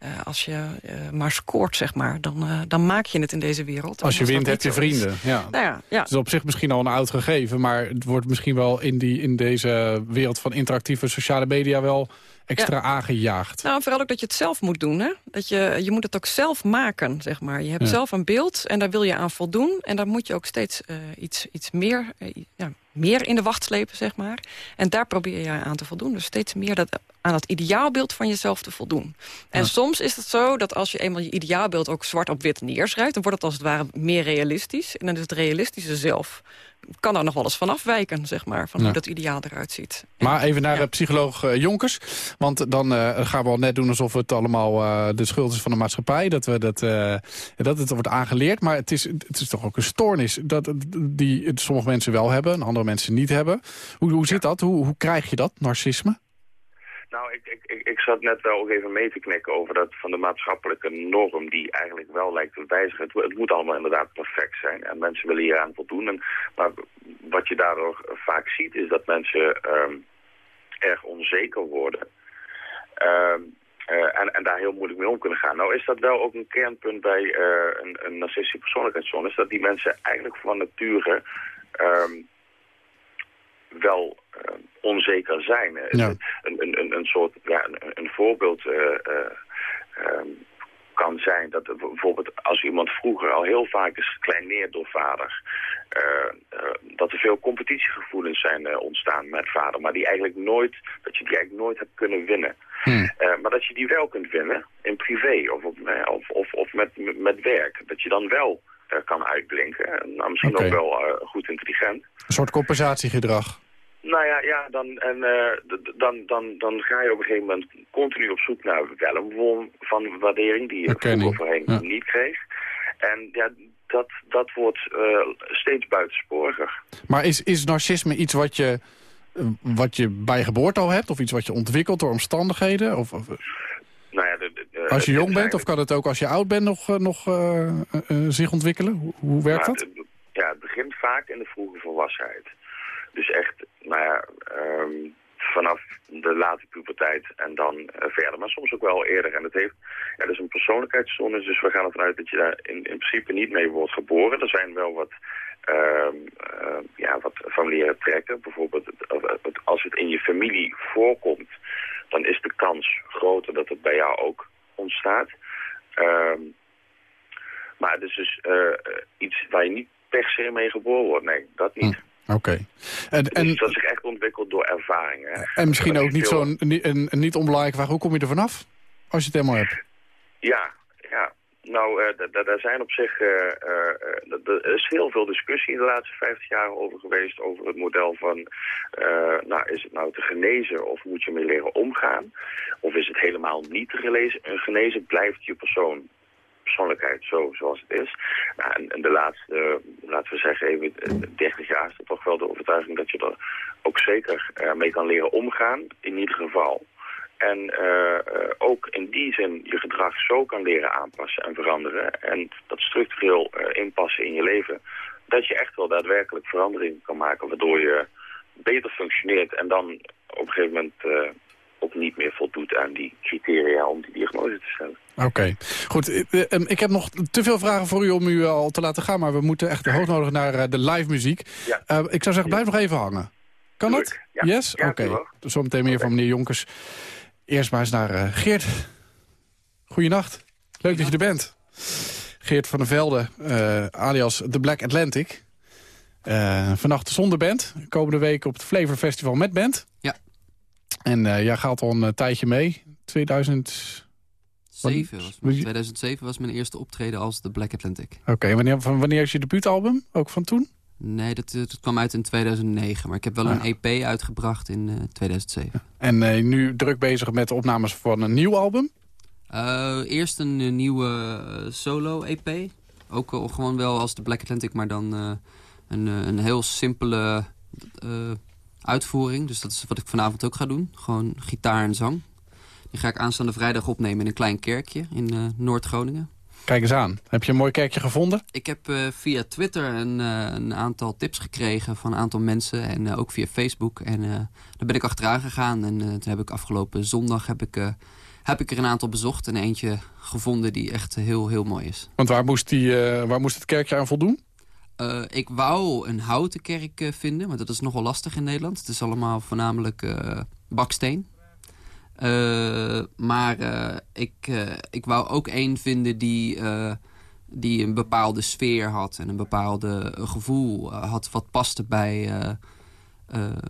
Uh, als je maar scoort, zeg maar, dan, dan maak je het in deze wereld. Als je wint, heb je vrienden. Ja. Nou ja, ja. Het is op zich misschien al een oud gegeven... maar het wordt misschien wel in, die, in deze wereld van interactieve sociale media... wel extra ja. aangejaagd. Nou, vooral ook dat je het zelf moet doen. Hè? Dat je, je moet het ook zelf maken, zeg maar. Je hebt ja. zelf een beeld en daar wil je aan voldoen. En daar moet je ook steeds uh, iets, iets meer, uh, ja, meer in de wacht slepen, zeg maar. En daar probeer je aan te voldoen. Dus steeds meer dat, aan het ideaalbeeld van jezelf te voldoen. En ja. soms is het zo dat als je eenmaal je ideaalbeeld ook zwart op wit neerschrijft... dan wordt het als het ware meer realistisch. En dan is het realistische zelf kan daar nog wel eens van afwijken, zeg maar, van ja. hoe dat ideaal eruit ziet. Maar even naar ja. psycholoog uh, Jonkers, want dan uh, gaan we al net doen alsof het allemaal uh, de schuld is van de maatschappij, dat, we dat, dat het wordt aangeleerd, maar het is, het is toch ook een stoornis dat, die sommige mensen wel hebben en andere mensen niet hebben. Hoe, hoe zit dat? Hoe, hoe krijg je dat, narcisme? Nou, ik, ik, ik, ik zat net wel even mee te knikken over dat van de maatschappelijke norm die eigenlijk wel lijkt te wijzigen. Het, moet allemaal inderdaad perfect zijn en mensen willen hier aan voldoen. En, maar wat je daardoor vaak ziet is dat mensen um, erg onzeker worden. Um, uh, en, en daar heel moeilijk mee om kunnen gaan. Nou is dat wel ook een kernpunt bij uh, een, een narcistische persoonlijkheidsstoornis. Dat die mensen eigenlijk van nature um, wel uh, onzeker zijn. Ja. Een, een, een, soort, ja, een, een voorbeeld uh, um, kan zijn dat bijvoorbeeld als iemand vroeger al heel vaak is gekleineerd door vader, dat er veel competitiegevoelens zijn ontstaan met vader, maar die eigenlijk nooit, dat je die eigenlijk nooit hebt kunnen winnen. Hmm. maar dat je die wel kunt winnen in privé of, op, of, of, of met, met werk. Dat je dan wel kan uitblinken. Nou, misschien ook wel uh, goed intelligent. Een soort compensatiegedrag. Nou ja, ja dan, en, uh, dan, dan, dan ga je op een gegeven moment continu op zoek naar wel een vorm van waardering die je Erkenning, ja. niet kreeg. En ja, dat, dat wordt uh, steeds buitensporiger. Maar is, is narcisme iets wat je, eh, wat je bij geboorte al hebt? Of iets wat je ontwikkelt door omstandigheden? Of, of Nou ja, de, de, als je jong bent, of kan het ook als je oud bent nog, eh, nog uh, uh, zich ontwikkelen? Hoe, hoe werkt Nou, dat? het- Ja, het begint vaak in de vroege volwassenheid. Dus echt, nou ja, ehm, vanaf de late puberteit en dan eh, verder. Maar soms ook wel eerder. En het heeft, ja, dat is een persoonlijkheidsstoornis, dus we gaan ervan uit dat je daar in, in principe niet mee wordt geboren. Er zijn wel wat, eh, ja, wat familiaire trekken. Bijvoorbeeld, het- als het in je familie voorkomt, dan is de kans groter dat het bij jou ook ontstaat. Ehm, maar het is dus eh, iets waar je niet per se mee geboren wordt. Nee, dat niet. Oké. En, Dus dat zich echt ontwikkelt door ervaringen. en misschien ook niet zo'n niet- onbelangrijke vraag. Hoe kom je er vanaf? Als je het helemaal hebt. Ja. Nou, eh, daar zijn op zich... eh, eh, er is heel veel discussie de laatste 50 jaar over geweest... over het model van... nou, is het nou te genezen of moet je mee leren omgaan? Of is het helemaal niet te gelezen, eh, genezen? Blijft je persoon persoonlijkheid zo zoals het is. Nou, en, de laatste, laten we zeggen even, eh, 30 jaar is er toch wel de overtuiging dat je er ook zeker mee kan leren omgaan, in ieder geval. En eh, eh, ook in die zin je gedrag zo kan leren aanpassen en veranderen. En dat structureel eh, inpassen in je leven. Dat je echt wel daadwerkelijk verandering kan maken. Waardoor je beter functioneert. En dan op een gegeven moment ook niet meer voldoet aan die criteria om die diagnose te stellen. Oké, goed. Ik heb nog te veel vragen voor u om u al te laten gaan... maar we moeten echt hoognodig naar de live muziek. Ja. Ik zou zeggen, blijf nog even hangen. Kan dat? Tuurlijk, ja. Yes? Oké. tuurlijk. Zometeen meer van meneer Jonkers. Eerst maar eens naar eh, Geert. Goeienacht. Leuk dat je er bent. Geert van der Velde, eh, alias The Black Atlantic. Uh, vannacht zonder band. Komende week op het Flavor Festival met band. Ja. En jij gaat al een tijdje mee. 2000... 2007 was, 2007 was mijn eerste optreden als The Black Atlantic. Oké, wanneer, van wanneer is je debuutalbum? Ook van toen? Nee, dat, dat kwam uit in 2009. Maar ik heb wel een EP uitgebracht in uh, 2007. En nu druk bezig met de opnames van een nieuw album? eerst een nieuwe solo-EP. Ook gewoon wel als The Black Atlantic, maar dan een, een heel simpele uitvoering. Dus dat is wat ik vanavond ook ga doen. Gewoon gitaar en zang. Die ga ik aanstaande vrijdag opnemen in een klein kerkje in uh, Noord-Groningen. Kijk eens aan. Heb je een mooi kerkje gevonden? Ik heb uh, via Twitter een, uh, een, aantal tips gekregen van een aantal mensen. En ook via Facebook. En daar ben ik achteraan gegaan. En toen heb ik afgelopen zondag heb ik, heb ik er een aantal bezocht. En eentje gevonden die echt heel, heel mooi is. Want waar moest, die, waar moest het kerkje aan voldoen? Uh, ik wou een houten kerk uh, vinden, maar dat is nogal lastig in Nederland. Het is allemaal voornamelijk uh, baksteen. Maar ik, ik wou ook één vinden die, die een bepaalde sfeer had... en een bepaalde gevoel had wat paste bij...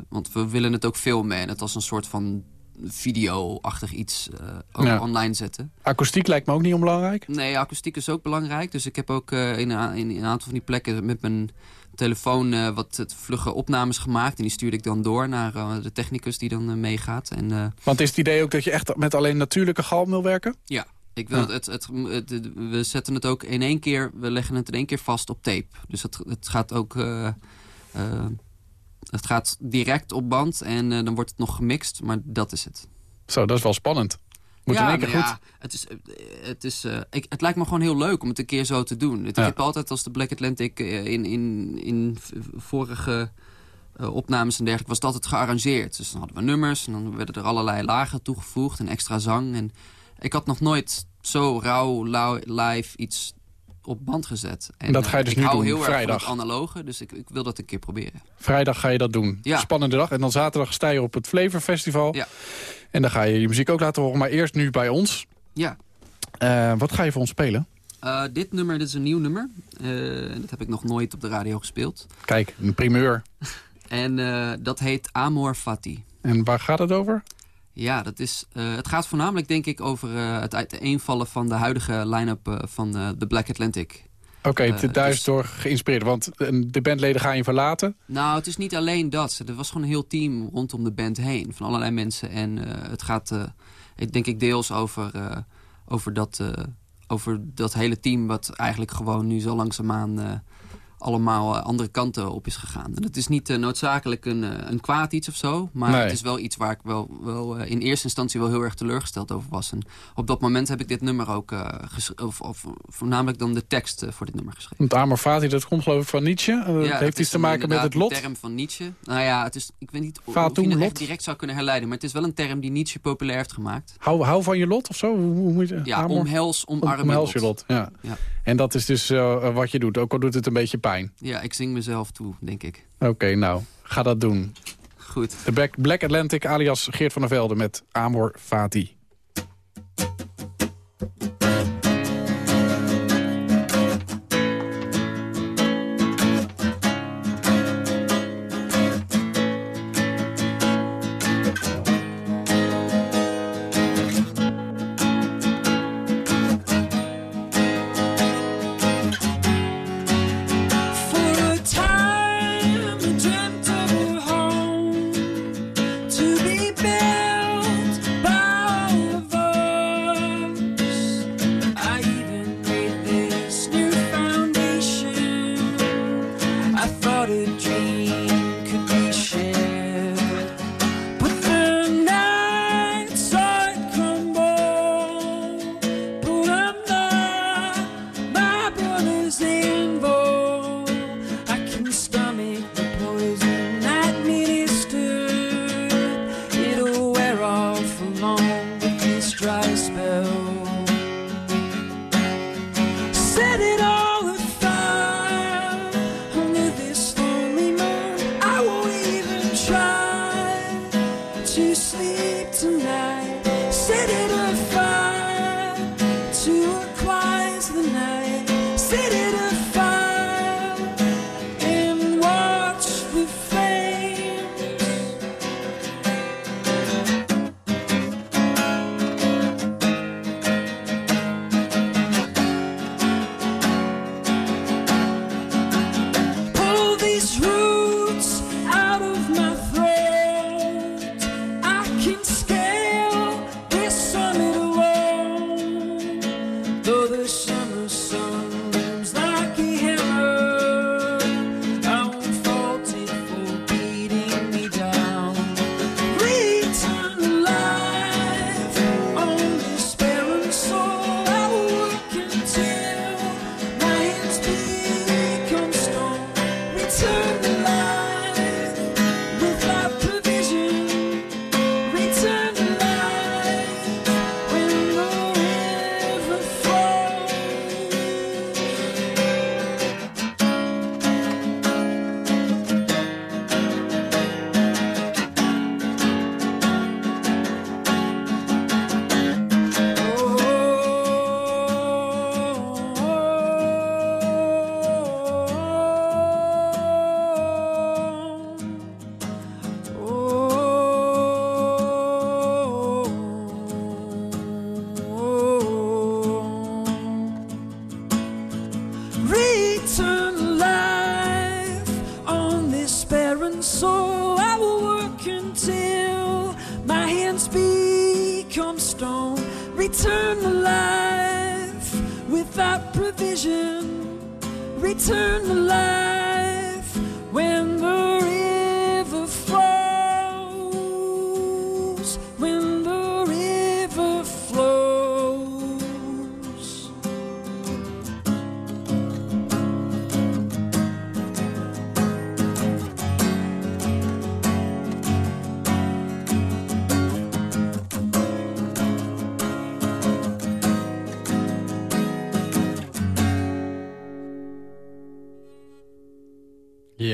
want we willen het ook filmen en het als een soort van video-achtig iets online zetten. Akoestiek lijkt me ook niet onbelangrijk? Nee, akoestiek is ook belangrijk. Dus ik heb ook in, in, in, een aantal van die plekken met mijn telefoon uh, wat vlugge opnames gemaakt. En die stuurde ik dan door naar de technicus die dan meegaat. En, Want is het idee ook dat je echt met alleen natuurlijke galm wil werken? Ja. Ik wil het, het, het, we zetten het ook in één keer, we leggen het in één keer vast op tape. Dus het, het gaat ook het gaat direct op band en dan wordt het nog gemixt, maar dat is het. Zo, dat is wel spannend. Moet ja, in één keer goed. Ja, het, is, het, is, uh, ik, het lijkt me gewoon heel leuk om het een keer zo te doen. Ik heb altijd als de Black Atlantic uh, in, in, in vorige opnames en dergelijke was het altijd gearrangeerd. Dus dan hadden we nummers en dan werden er allerlei lagen toegevoegd en extra zang. En ik had nog nooit zo rauw live iets op band gezet. En dat ga je dus ik nu doen, heel vrijdag. erg analoge, dus ik, ik, wil dat een keer proberen. Vrijdag ga je dat doen. Ja. Spannende dag. En dan zaterdag sta je op het Flavor Festival. Ja. En dan ga je je muziek ook laten horen, maar eerst nu bij ons. Ja. Uh, wat ga je voor ons spelen? Uh, dit nummer, dit is een nieuw nummer. Uh, dat heb ik nog nooit op de radio gespeeld. Kijk, een primeur. *laughs* en dat heet Amor Fati. En waar gaat het over? Ja, dat is, uh, het gaat voornamelijk denk ik over uh, het uiteenvallen van de huidige line-up uh, van The Black Atlantic. Oké, okay, daar is dus, door geïnspireerd, want de bandleden gaan je verlaten? Nou, het is niet alleen dat. Er was gewoon een heel team rondom de band heen, van allerlei mensen. En het gaat, denk ik, deels over, over, dat, over dat hele team... wat eigenlijk gewoon nu zo langzaamaan allemaal eh, andere kanten op is gegaan. En het is niet uh, noodzakelijk een, uh, een kwaad iets of zo. Maar nee. het is wel iets waar ik wel, wel in eerste instantie wel heel erg teleurgesteld over was. En op dat moment heb ik dit nummer ook, of, of, voornamelijk dan de tekst voor dit nummer geschreven. Want Amor Fati, dat komt geloof ik van Nietzsche. Ja, heeft iets te maken met het lot. term van Nietzsche. Nou ja, het is, ik weet niet of je het lot. direct zou kunnen herleiden. Maar het is wel een term die Nietzsche populair heeft gemaakt. Hou, hou van je lot of zo? Hoe, hoe moet je, ja, omhels, omarm omhels je lot. Ja. ja. En dat is dus uh, wat je doet, ook al doet het een beetje pijn. Ja, ik zing mezelf toe, denk ik. Oké, okay, nou, ga dat doen. Goed. De Black, Black Atlantic alias Geert van der Velde met Amor Fati.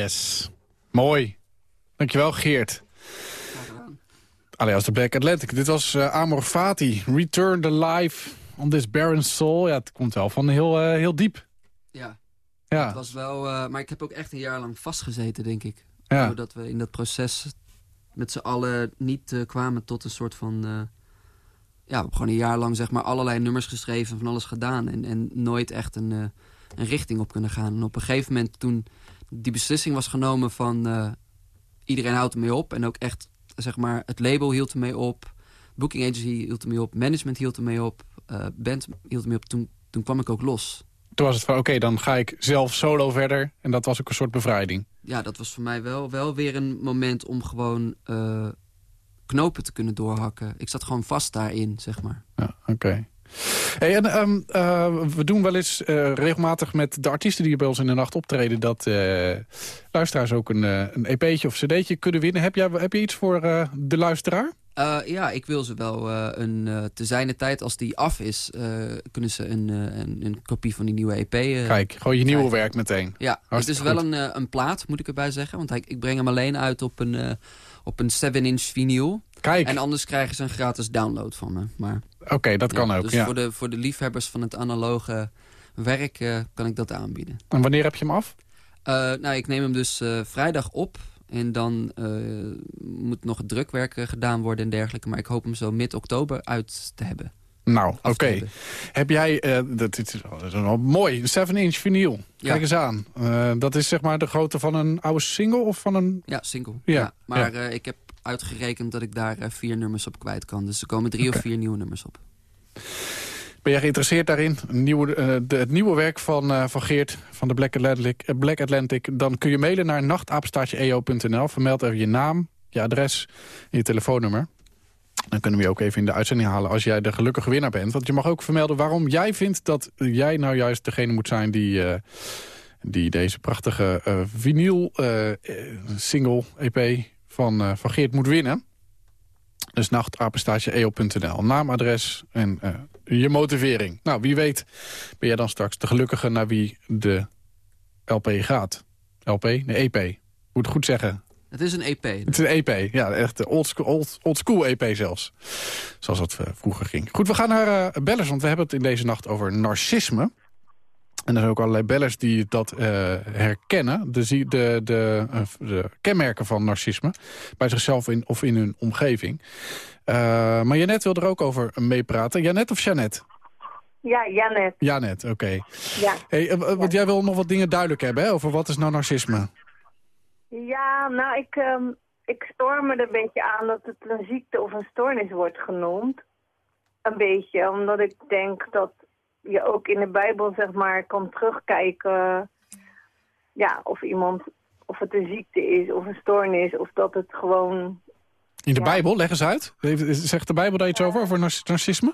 Yes. Mooi. Dankjewel, Geert. Alias de Black Atlantic. Dit was eh, Amor Fati. Return the life on this barren soul. Ja, het komt wel van heel, eh, heel diep. Ja, Ja. het was wel... eh, maar ik heb ook echt een jaar lang vastgezeten, denk ik. Ja. Doordat we in dat proces met z'n allen niet kwamen tot een soort van... ja, we hebben gewoon een jaar lang zeg maar allerlei nummers geschreven, van alles gedaan. En, en nooit echt een, een richting op kunnen gaan. En op een gegeven moment toen die beslissing was genomen van... eh, iedereen houdt ermee op. En ook echt, zeg maar, het label hield ermee op. Booking agency hield ermee op. Management hield ermee op. eh, band hield ermee op. Toen, toen kwam ik ook los. Toen was het van, oké, dan ga ik zelf solo verder. En dat was ook een soort bevrijding. ja, dat was voor mij wel, wel weer een moment om gewoon eh, knopen te kunnen doorhakken. Ik zat gewoon vast daarin, zeg maar. Ja, oké. Hey, en, ehm, eh, we doen wel eens eh, regelmatig met de artiesten die bij ons in de nacht optreden... dat eh, luisteraars ook een, een EP'tje of cd'tje kunnen winnen. Heb, jij, heb je iets voor de luisteraar? Ja, ik wil ze wel een, te zijner tijd, als die af is, kunnen ze een, een, een kopie van die nieuwe EP. Kijk, gewoon je nieuwe krijgen. werk meteen. Ja, het is wel een, een plaat, moet ik erbij zeggen. Want hij, ik breng hem alleen uit op een, op een 7-inch vinyl. Kijk, En anders krijgen ze een gratis download van me. Maar, oké, dat kan ja, ook. Dus ja. voor, de, voor de liefhebbers van het analoge werk eh, kan ik dat aanbieden. En wanneer heb je hem af? Eh, nou, ik neem hem dus eh, vrijdag op. En dan moet nog drukwerk gedaan worden en dergelijke. Maar ik hoop hem zo mid-oktober uit te hebben. Nou, oké. Heb jij, dat, is, wel mooi, een 7-inch vinyl. Ja. Kijk eens aan. Dat is zeg maar de grootte van een oude single of van een... Ja, single. Ja, Ja, maar ja. ik heb uitgerekend dat ik daar eh, vier nummers op kwijt kan. Dus er komen drie of vier nieuwe nummers op. Ben jij geïnteresseerd daarin? Nieuwe, eh, de, het nieuwe werk van, eh, van Geert van de Black Atlantic, Black Atlantic. Dan kun je mailen naar nachtapenstaartje.eo.nl. Vermeld even je naam, je adres en je telefoonnummer. Dan kunnen we je ook even in de uitzending halen als jij de gelukkige winnaar bent. Want je mag ook vermelden waarom jij vindt dat jij nou juist degene moet zijn... die, die deze prachtige vinyl single EP van, eh, van Geert moet winnen. Dus nachtapenstaartje.eo.nl. Naam, adres en eh, je motivering. Nou, wie weet ben jij dan straks de gelukkige naar wie de LP gaat. LP? De EP. Moet het goed zeggen. Het is een EP. Het is een EP. Ja, echt de old school, old, old school EP zelfs. Zoals dat eh, vroeger ging. Goed, we gaan naar eh, bellers, want we hebben het in deze nacht over narcisme. En er zijn ook allerlei bellers die dat eh, herkennen. De, de, de, eh, de kenmerken van narcisme. Bij zichzelf in, of in hun omgeving. Eh, maar Janet wil er ook over meepraten. Janet of Jeannette? Ja, Janet. Janet, oké. Ja. Hey, want jij wil nog wat dingen duidelijk hebben hè, over wat is nou narcisme. ja, nou, ik, ehm, ik stoor me er een beetje aan dat het een ziekte of een stoornis wordt genoemd. Een beetje, omdat ik denk dat je ook in de Bijbel, zeg maar, kan terugkijken... Ja, of iemand, of het een ziekte is of een stoornis, of dat het gewoon... In de Ja. Bijbel, leg eens uit. Zegt de Bijbel daar iets over, over nar- narcisme?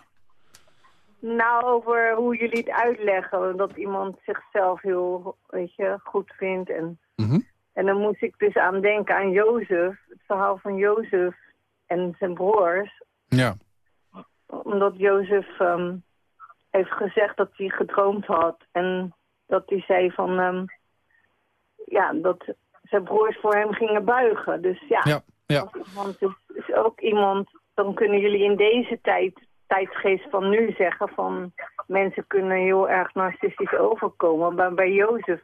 Nou, over hoe jullie het uitleggen, dat iemand zichzelf heel, weet je, goed vindt en... Mhm. En dan moest ik dus aan denken aan Jozef, het verhaal van Jozef en zijn broers. Ja. Omdat Jozef ehm, heeft gezegd dat hij gedroomd had. En dat hij zei van, ehm, ja, dat zijn broers voor hem gingen buigen. Dus ja, Ja, ja. als iemand is, is ook iemand, dan kunnen jullie in deze tijd, tijdgeest van nu zeggen van, mensen kunnen heel erg narcistisch overkomen. Maar bij Jozef,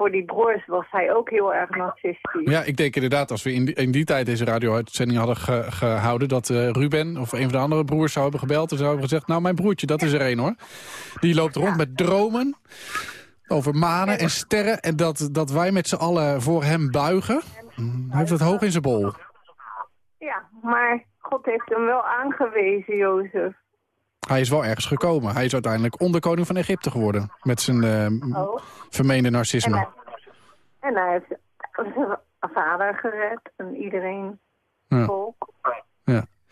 voor die broers was hij ook heel erg narcistisch. ja, ik denk inderdaad, als we in die, in die tijd deze radio-uitzending hadden ge- gehouden... dat eh, Ruben of een van de andere broers zou hebben gebeld en zou hebben gezegd... nou, mijn broertje, dat is er één hoor. Die loopt rond met dromen over manen en sterren... en dat, dat wij met z'n allen voor hem buigen. Hij heeft het hoog in zijn bol. Ja, maar God heeft hem wel aangewezen, Jozef. Hij is wel ergens gekomen. Hij is uiteindelijk onderkoning van Egypte geworden. Met zijn eh, Oh. vermeende En narcisme. hij, en hij heeft zijn vader gered en iedereen Ja. volk.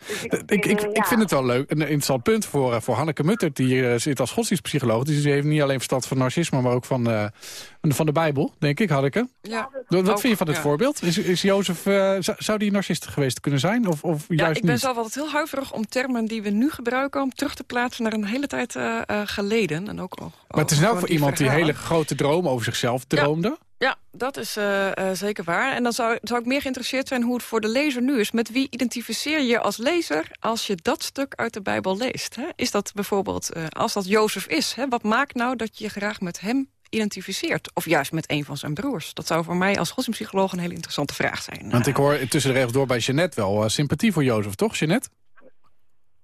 Dus ik, Ik, ik, ik vind het wel leuk, een interessant punt voor, eh, voor Hanneke Muttert. Die hier eh, zit als godsdienstpsycholoog. Dus die heeft niet alleen verstand van narcisme, maar ook van, eh, van de Bijbel, denk ik, Hanneke. Ja. Wat Ook, vind je van dit ja. voorbeeld? Is, is Jozef, eh, zou, die narcist geweest kunnen zijn? Of, of Ja, juist ik ben niet? zelf altijd heel huiverig om termen die we nu gebruiken... om terug te plaatsen naar een hele tijd eh, eh, geleden. En ook, al- Maar het is nou voor iemand die hele grote dromen over zichzelf droomde. Ja, dat is eh, eh, zeker waar. En dan zou, zou ik meer geïnteresseerd zijn hoe het voor de lezer nu is. Met wie identificeer je als lezer als je dat stuk uit de Bijbel leest? Hè? Is dat bijvoorbeeld, eh, als dat Jozef is... Hè, wat maakt nou dat je je graag met hem identificeert? Of juist met een van zijn broers? Dat zou voor mij als godsdienstpsycholoog een hele interessante vraag zijn. Want ik hoor tussen de regels door bij Jeannette wel sympathie voor Jozef, toch Jeannette?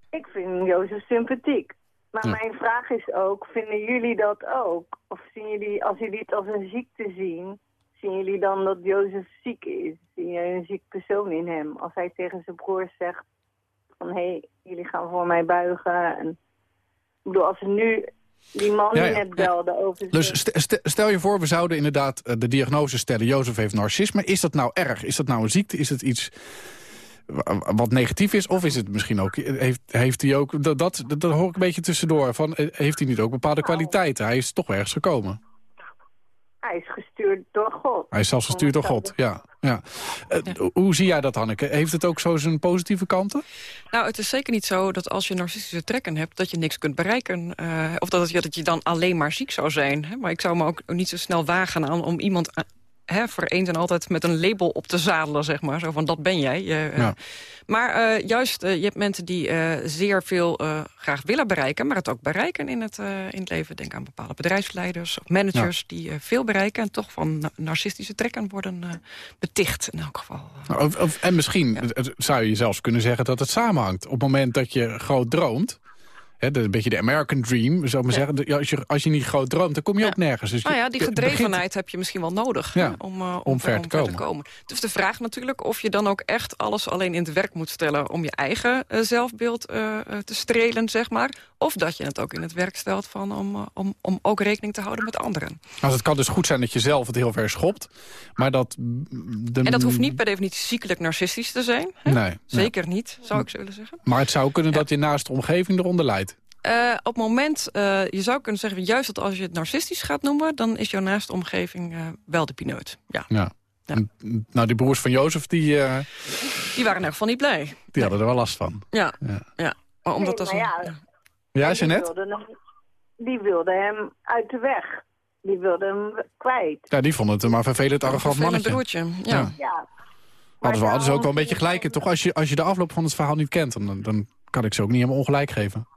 Ik vind Jozef sympathiek. Maar Ja. mijn vraag is ook, vinden jullie dat ook? Of zien jullie, als jullie het als een ziekte zien, zien jullie dan dat Jozef ziek is? Zie je een ziek persoon in hem? Als hij tegen zijn broers zegt van, hé, hey, jullie gaan voor mij buigen. En, ik bedoel, als er nu die man Ja, net belde over... Dus st- stel je voor, we zouden inderdaad eh, de diagnose stellen... Jozef heeft narcisme. Is dat nou erg? Is dat nou een ziekte? Is het iets wat negatief is? Of is het misschien ook... Heeft, heeft hij ook... Dat, dat, dat hoor ik een beetje tussendoor. Van, eh, heeft hij niet ook bepaalde kwaliteiten? Hij is toch ergens gekomen. Hij is gestuurd door God. Hij is zelfs gestuurd door God. Ja, ja. Eh, Hoe zie jij dat, Hanneke? Heeft het ook zo zijn positieve kanten? Nou, het is zeker niet zo dat als je narcistische trekken hebt... dat je niks kunt bereiken. eh, of dat, het, dat je dan alleen maar ziek zou zijn. Hè? Maar ik zou me ook niet zo snel wagen aan om iemand... Hè, voor eens en altijd met een label op te zadelen, zeg maar. Zo van, dat ben jij. Je, eh, Ja. Maar eh, juist, eh, je hebt mensen die zeer veel graag willen bereiken... maar het ook bereiken in het, in het leven. Denk aan bepaalde bedrijfsleiders of managers... die veel bereiken en toch van na- narcistische trekken worden beticht in elk geval. Of, of- en misschien zou je zelfs kunnen zeggen dat het samenhangt. Op het moment dat je groot droomt... Hè, de, een beetje de American dream, zou ik maar zeggen. de- Als je, als je niet groot droomt, dan kom je ook nergens. Dus Nou ja, die begint- gedrevenheid heb je misschien wel nodig Ja, om, eh, om, om ver te om komen. Dus de vraag natuurlijk of je dan ook echt alles alleen in het werk moet stellen... om je eigen eh, zelfbeeld eh, te strelen, zeg maar. Of dat je het ook in het werk stelt van om, om, om ook rekening te houden met anderen. Als het kan dus goed zijn dat je zelf het heel ver schopt. Maar dat... De, En dat hoeft niet per definitie ziekelijk narcistisch te zijn. Nee, nee. Zeker niet, zou ik zo willen zeggen. Maar het zou kunnen dat je naast de omgeving eronder leidt. Eh, op het moment, eh, je zou kunnen zeggen... juist dat als je het narcistisch gaat noemen... dan is jouw naaste omgeving eh, wel de pineut. Ja. Ja. En, nou, die broers van Jozef, die, eh, Die waren in geval niet blij. die hadden er wel last van. Ja, Ja. ja. Maar omdat Nee, dat een- ja, Ja, die Jeannette? wilde, hem, die wilde hem uit de weg. Die wilde hem kwijt. Ja, die vonden het een maar vervelend arrogant mannetje. broertje. Ja. Ja. Ja. Hadden ze, hadden ze ook wel een beetje gelijk toch? Als je, als je de afloop van het verhaal niet kent, dan, dan kan ik ze ook niet helemaal ongelijk geven.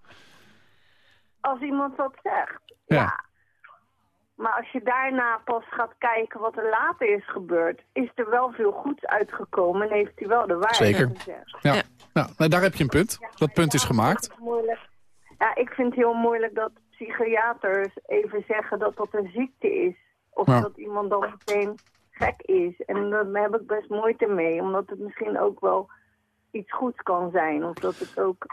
Als iemand dat zegt. Ja. Ja. Maar als je daarna pas gaat kijken wat er later is gebeurd... is er wel veel goeds uitgekomen en heeft hij wel de waarheid Zeker. gezegd. Ja, Ja. Nou, nou, daar heb je een punt. Dat punt is gemaakt. Moeilijk. Ja, ik vind het heel moeilijk dat psychiaters even zeggen dat dat een ziekte is. Of Ja. dat iemand dan meteen gek is. En daar heb ik best moeite mee. Omdat het misschien ook wel iets goeds kan zijn. Of dat het ook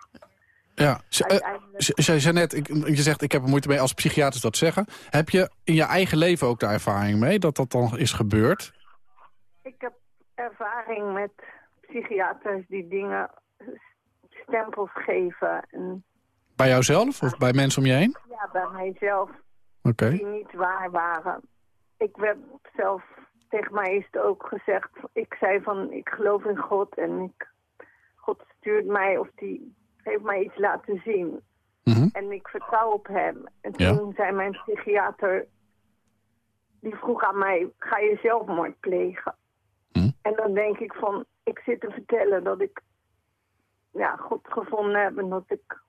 Ja. Eh, uiteindelijk... Z- Z- Jeannette, ik, je zegt ik heb er moeite mee als psychiaters dat zeggen. Heb je in je eigen leven ook de ervaring mee dat dat dan is gebeurd? Ik heb ervaring met psychiaters die dingen stempels geven. En Bij jouzelf of bij mensen om je heen? ja, bij mijzelf Oké. die niet waar waren. Ik werd zelf, tegen mij is het ook gezegd, ik zei van ik geloof in God en ik, God stuurt mij of die heeft mij iets laten zien. Mhm. En ik vertrouw op hem. En Ja. toen zei mijn psychiater, die vroeg aan mij, ga je zelfmoord plegen? Hm. En dan denk ik van, ik zit te vertellen dat ik ja, God gevonden heb en dat ik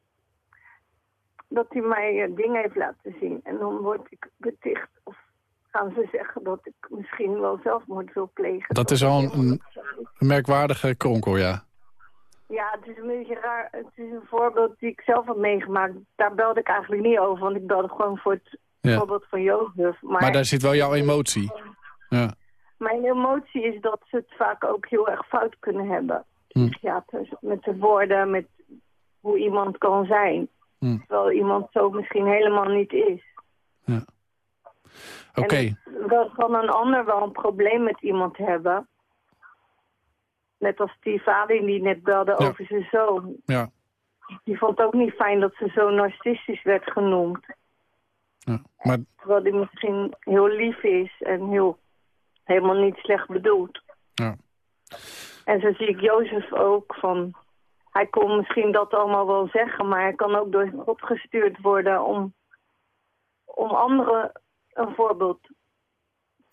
dat hij mij eh, dingen heeft laten zien. En dan word ik beticht of gaan ze zeggen dat ik misschien wel zelfmoord wil plegen. Dat is al een, een merkwaardige kronkel, ja. Ja, het is een beetje raar. Het is een voorbeeld die ik zelf heb meegemaakt. Daar belde ik eigenlijk niet over, want ik belde gewoon voor het Ja. voorbeeld van Jozef. Maar, Maar daar zit wel jouw emotie. Ja. Mijn emotie is dat ze het vaak ook heel erg fout kunnen hebben. Hm. Psychiaters. Met de woorden, met hoe iemand kan zijn. Hm. Terwijl iemand zo misschien helemaal niet is. Oké, En dan kan een ander wel een probleem met iemand hebben. Net als die vader die net belde Ja. over zijn zoon. ja. Die vond het ook niet fijn dat ze zo narcistisch werd genoemd. ja. Maar Terwijl die misschien heel lief is en heel, helemaal niet slecht bedoeld. Ja. En zo zie ik Jozef ook van... Hij kon misschien dat allemaal wel zeggen, maar hij kan ook door God gestuurd worden om, om anderen een voorbeeld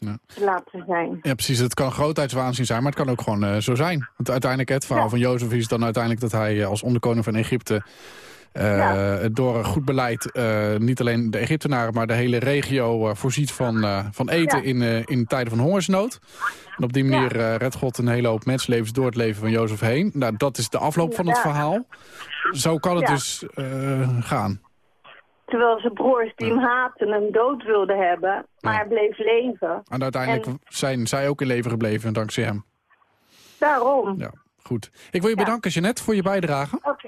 Ja. te laten zijn. Ja, precies. Het kan grootheidswaanzin zijn, maar het kan ook gewoon eh, zo zijn. Want uiteindelijk, het verhaal Ja. van Jozef is dan uiteindelijk dat hij eh, als onderkoning van Egypte... eh, Ja. door een goed beleid niet alleen de Egyptenaren, maar de hele regio voorziet van, van eten Ja. in, in tijden van hongersnood. En op die manier eh, redt God een hele hoop mensenlevens door het leven van Jozef heen. Nou, dat is de afloop van het Ja. verhaal. Zo kan het Ja. dus gaan. Terwijl zijn broers die hem haatten hem dood wilden hebben, maar Ja. hij bleef leven. En uiteindelijk En- zijn zij ook in leven gebleven dankzij hem. Daarom. Ja, goed. Ik wil je Ja. bedanken, Jeannette, voor je bijdrage. Oké.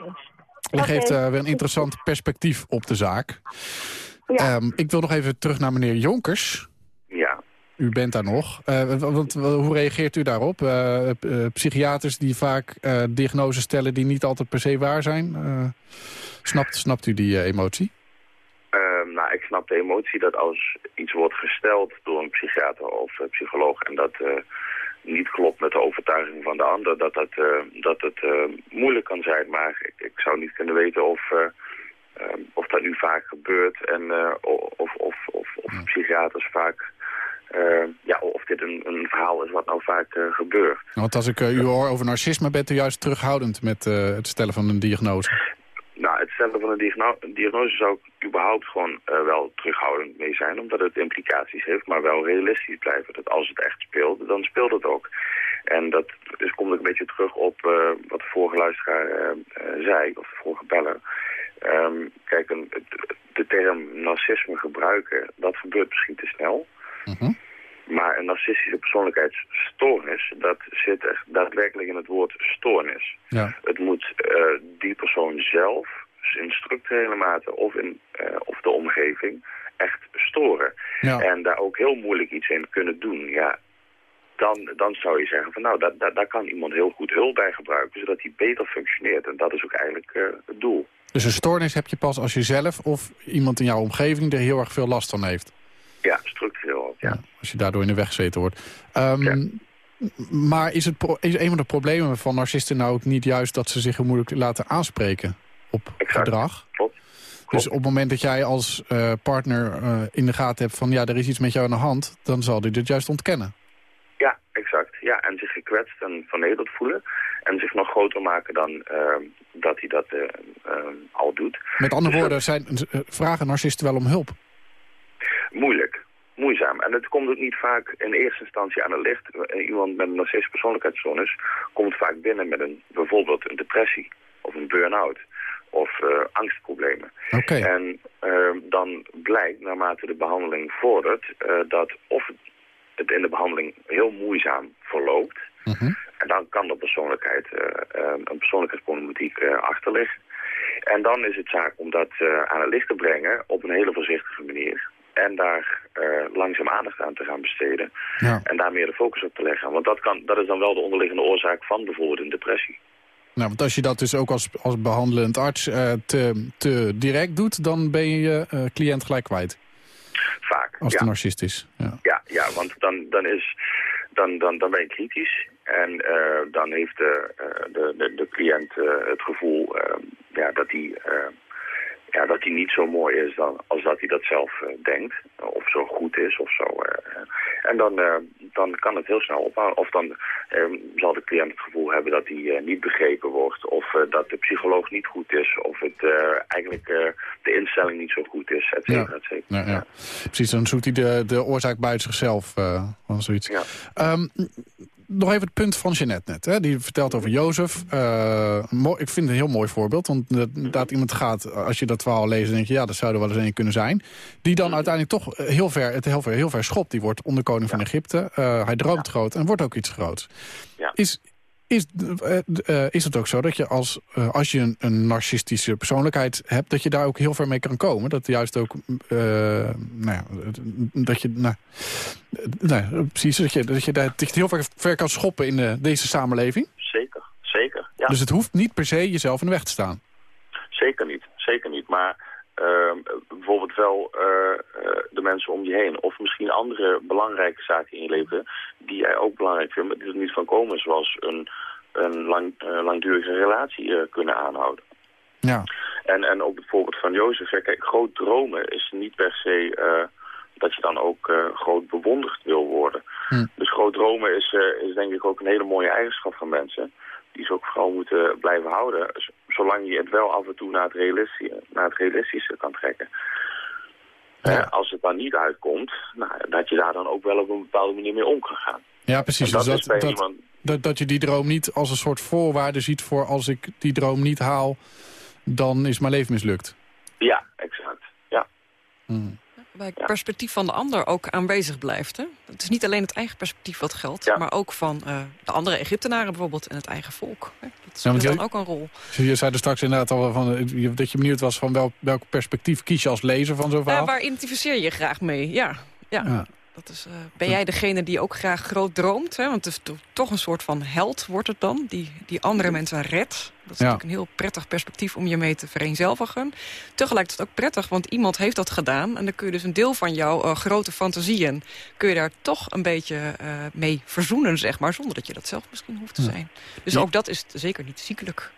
Je geeft eh, weer een interessant perspectief op de zaak. Ja. Ehm, ik wil nog even terug naar meneer Jonkers. Ja. U bent daar nog. Eh, want hoe reageert u daarop? Eh, psychiaters die vaak eh, diagnoses stellen die niet altijd per se waar zijn. Eh, snapt, snapt u die emotie? Ik snap de emotie dat als iets wordt gesteld door een psychiater of eh, psycholoog... en dat eh, niet klopt met de overtuiging van de ander, dat, dat, eh, dat het moeilijk kan zijn. Maar ik, ik zou niet kunnen weten of, eh, ehm, of dat nu vaak gebeurt en of, of, of, of psychiaters vaak... ja, of dit een, een verhaal is wat nou vaak gebeurt. Want als ik u hoor over narcisme, bent u juist terughoudend met het stellen van een diagnose. Nou, het stellen van een diagno- een diagnose zou ik überhaupt gewoon eh, wel terughoudend mee zijn, omdat het implicaties heeft, maar wel realistisch blijven. Dat als het echt speelt, dan speelt het ook. En dat dus komt een beetje terug op eh, wat de vorige luisteraar eh, zei, of de vorige beller. Ehm, kijk, de term narcisme gebruiken, dat gebeurt misschien te snel. Mhm. Maar een narcistische persoonlijkheidsstoornis, dat zit echt daadwerkelijk in het woord stoornis. Ja. Het moet eh, die persoon zelf in structurele mate of in eh, of de omgeving echt storen. Ja. En daar ook heel moeilijk iets in kunnen doen. Ja, dan, dan zou je zeggen van nou, daar, daar, daar kan iemand heel goed hulp bij gebruiken, zodat hij beter functioneert. En dat is ook eigenlijk eh, het doel. Dus een stoornis heb je pas als je zelf of iemand in jouw omgeving er heel erg veel last van heeft. Ja, structureel ook, ja. Ja, als je daardoor in de weg gezeten wordt. Ehm, Ja. Maar is, het is een van de problemen van narcisten nou ook niet juist... dat ze zich heel moeilijk laten aanspreken op Exact. gedrag? Klopt. Dus op het moment dat jij als eh, partner eh, in de gaten hebt van... ja, er is iets met jou aan de hand, dan zal hij dit juist ontkennen. Ja, exact. Ja, en zich gekwetst en vernederd voelen. En zich nog groter maken dan ehm, dat hij dat eh, ehm, al doet. Met andere Dus woorden, zijn, vragen narcisten wel om hulp? Moeilijk. Moeizaam. En het komt ook niet vaak in eerste instantie aan het licht. Eh, Iemand met een narcistische persoonlijkheidsstoornis komt vaak binnen met een, bijvoorbeeld een depressie of een burn-out of eh, angstproblemen. Oké, En eh, dan blijkt, naarmate de behandeling vordert, eh, dat of het- in de behandeling heel moeizaam verloopt. Mhm. En dan kan de persoonlijkheid, eh, eh, een persoonlijkheidsproblematiek eh, achter liggen. En dan is het zaak om dat aan het licht te brengen op een hele voorzichtige manier. En daar eh, langzaam aandacht aan te gaan besteden. ja. En daar meer de focus op te leggen. Want dat, kan, dat is dan wel de onderliggende oorzaak van bijvoorbeeld een depressie. Nou, want als je dat dus ook als, als behandelend arts eh, te, te direct doet... dan ben je je eh, cliënt gelijk kwijt, Vaak. als ja. de narcist is. Ja. Ja, ja want dan, dan, is, dan, dan, dan ben je kritisch. En dan heeft de, de, de, de cliënt het gevoel ja, dat hij ja, dat hij niet zo mooi is dan, als dat hij dat zelf eh, denkt. Of zo goed is of zo. eh. en dan, eh, dan kan het heel snel ophouden. Of dan eh, zal de cliënt het gevoel hebben dat hij eh, niet begrepen wordt. Of eh, dat de psycholoog niet goed is. Of het eh, eigenlijk eh, de instelling niet zo goed is. Et cetera, Ja. et cetera. Ja, ja. Precies, dan zoekt hij de, de oorzaak buiten zichzelf. eh van zoiets. Ja. Ehm, nog even het punt van Jeannette net. Hè? Die vertelt over Jozef. Uh, mooi, ik vind het een heel mooi voorbeeld. Want dat iemand gaat, als je dat verhaal leest... denk je, ja, dat zou er wel eens een kunnen zijn. Die dan uiteindelijk toch heel ver, het heel ver, heel ver schopt. Die wordt onderkoning van Egypte. Uh, hij droomt groot en wordt ook iets groots. Ja. Is, is, uh, uh, is het ook zo dat je als, uh, als je een, een, narcistische persoonlijkheid hebt... dat je daar ook heel ver mee kan komen? Dat juist ook... nou ja, dat je... Nou, nou, precies, dat je, dat je, je heel ver, ver kan schoppen in deze samenleving? Zeker, zeker. Ja. Dus het hoeft niet per se jezelf in de weg te staan? Zeker niet, zeker niet. Maar bijvoorbeeld wel uh, de mensen om je heen. Of misschien andere belangrijke zaken in je leven die jij ook belangrijk vindt, maar die er niet van komen. Zoals een, een lang, uh, langdurige relatie kunnen aanhouden. Ja. En, en op het voorbeeld van Jozef, ja, kijk, groot dromen is niet per se dat je dan ook groot bewonderd wil worden. Hm. Dus groot dromen is, is denk ik ook een hele mooie eigenschap van mensen die ze ook vooral moeten blijven houden. Zolang je het wel af en toe naar het realistische, naar het realistische kan trekken. Ja. Als het dan niet uitkomt, nou, dat je daar dan ook wel op een bepaalde manier mee om kan gaan. Ja, precies. Dat dus dat, iemand... dat, dat je die droom niet als een soort voorwaarde ziet voor als ik die droom niet haal, dan is mijn leven mislukt. Ja, exact. Ja. Hmm. Bij het perspectief van de ander ook aanwezig blijft. Hè? Het is niet alleen het eigen perspectief wat geldt... Ja. maar ook van uh, de andere Egyptenaren bijvoorbeeld en het eigen volk. Hè? Dat speelt dan ook een rol. Je zei er straks inderdaad al van, eh, dat je benieuwd was van welk, welk perspectief kies je als lezer van zo'n Ja, verhaal. waar identificeer je je graag mee? Ja, ja. Dat is, eh, ben jij degene die ook graag groot droomt? Hè? Want het is to- toch een soort van held wordt het dan, die, die andere mensen redt. Dat is Ja. natuurlijk een heel prettig perspectief om je mee te vereenzelvigen. Tegelijkertijd ook prettig, want iemand heeft dat gedaan... en dan kun je dus een deel van jouw eh, grote fantasieën... kun je daar toch een beetje eh, mee verzoenen, zeg maar... zonder dat je dat zelf misschien hoeft te Ja. zijn. Dus Ja. ook dat is zeker niet ziekelijk.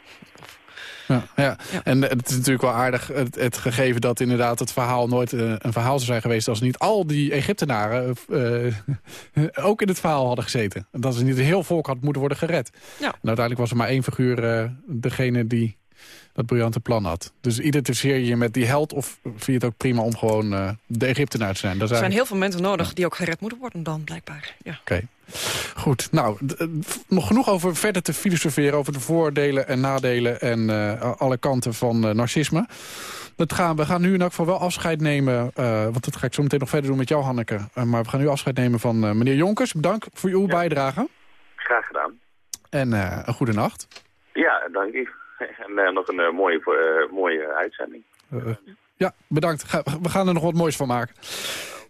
Ja, ja. Ja. En eh, het is natuurlijk wel aardig het, het gegeven dat inderdaad het verhaal nooit eh, een verhaal zou zijn geweest... als niet al die Egyptenaren eh, ook in het verhaal hadden gezeten. En dat er niet een heel volk had moeten worden gered. Ja. En uiteindelijk was er maar één figuur eh, degene die dat briljante plan had. Dus identificeer je je met die held of vind je het ook prima om gewoon eh, de Egyptenaar te zijn? Dat Er zijn eigenlijk- heel veel mensen nodig die ook gered moeten worden dan, blijkbaar. Ja. Oké. Goed, nou, eh, nog genoeg over verder te filosoferen... over de voordelen en nadelen en eh, alle kanten van eh, narcisme. Dat gaan, we gaan nu in elk geval wel afscheid nemen... eh, want dat ga ik zo meteen nog verder doen met jou, Hanneke. Maar we gaan nu afscheid nemen van eh, meneer Jonkers. Bedankt voor uw bijdrage. Graag gedaan. En eh, een goede nacht. Ja, dank u. *laughs* En eh, nog een eh, mooie, eh, mooie uitzending. Ja, bedankt. Ga- we gaan er nog wat moois van maken.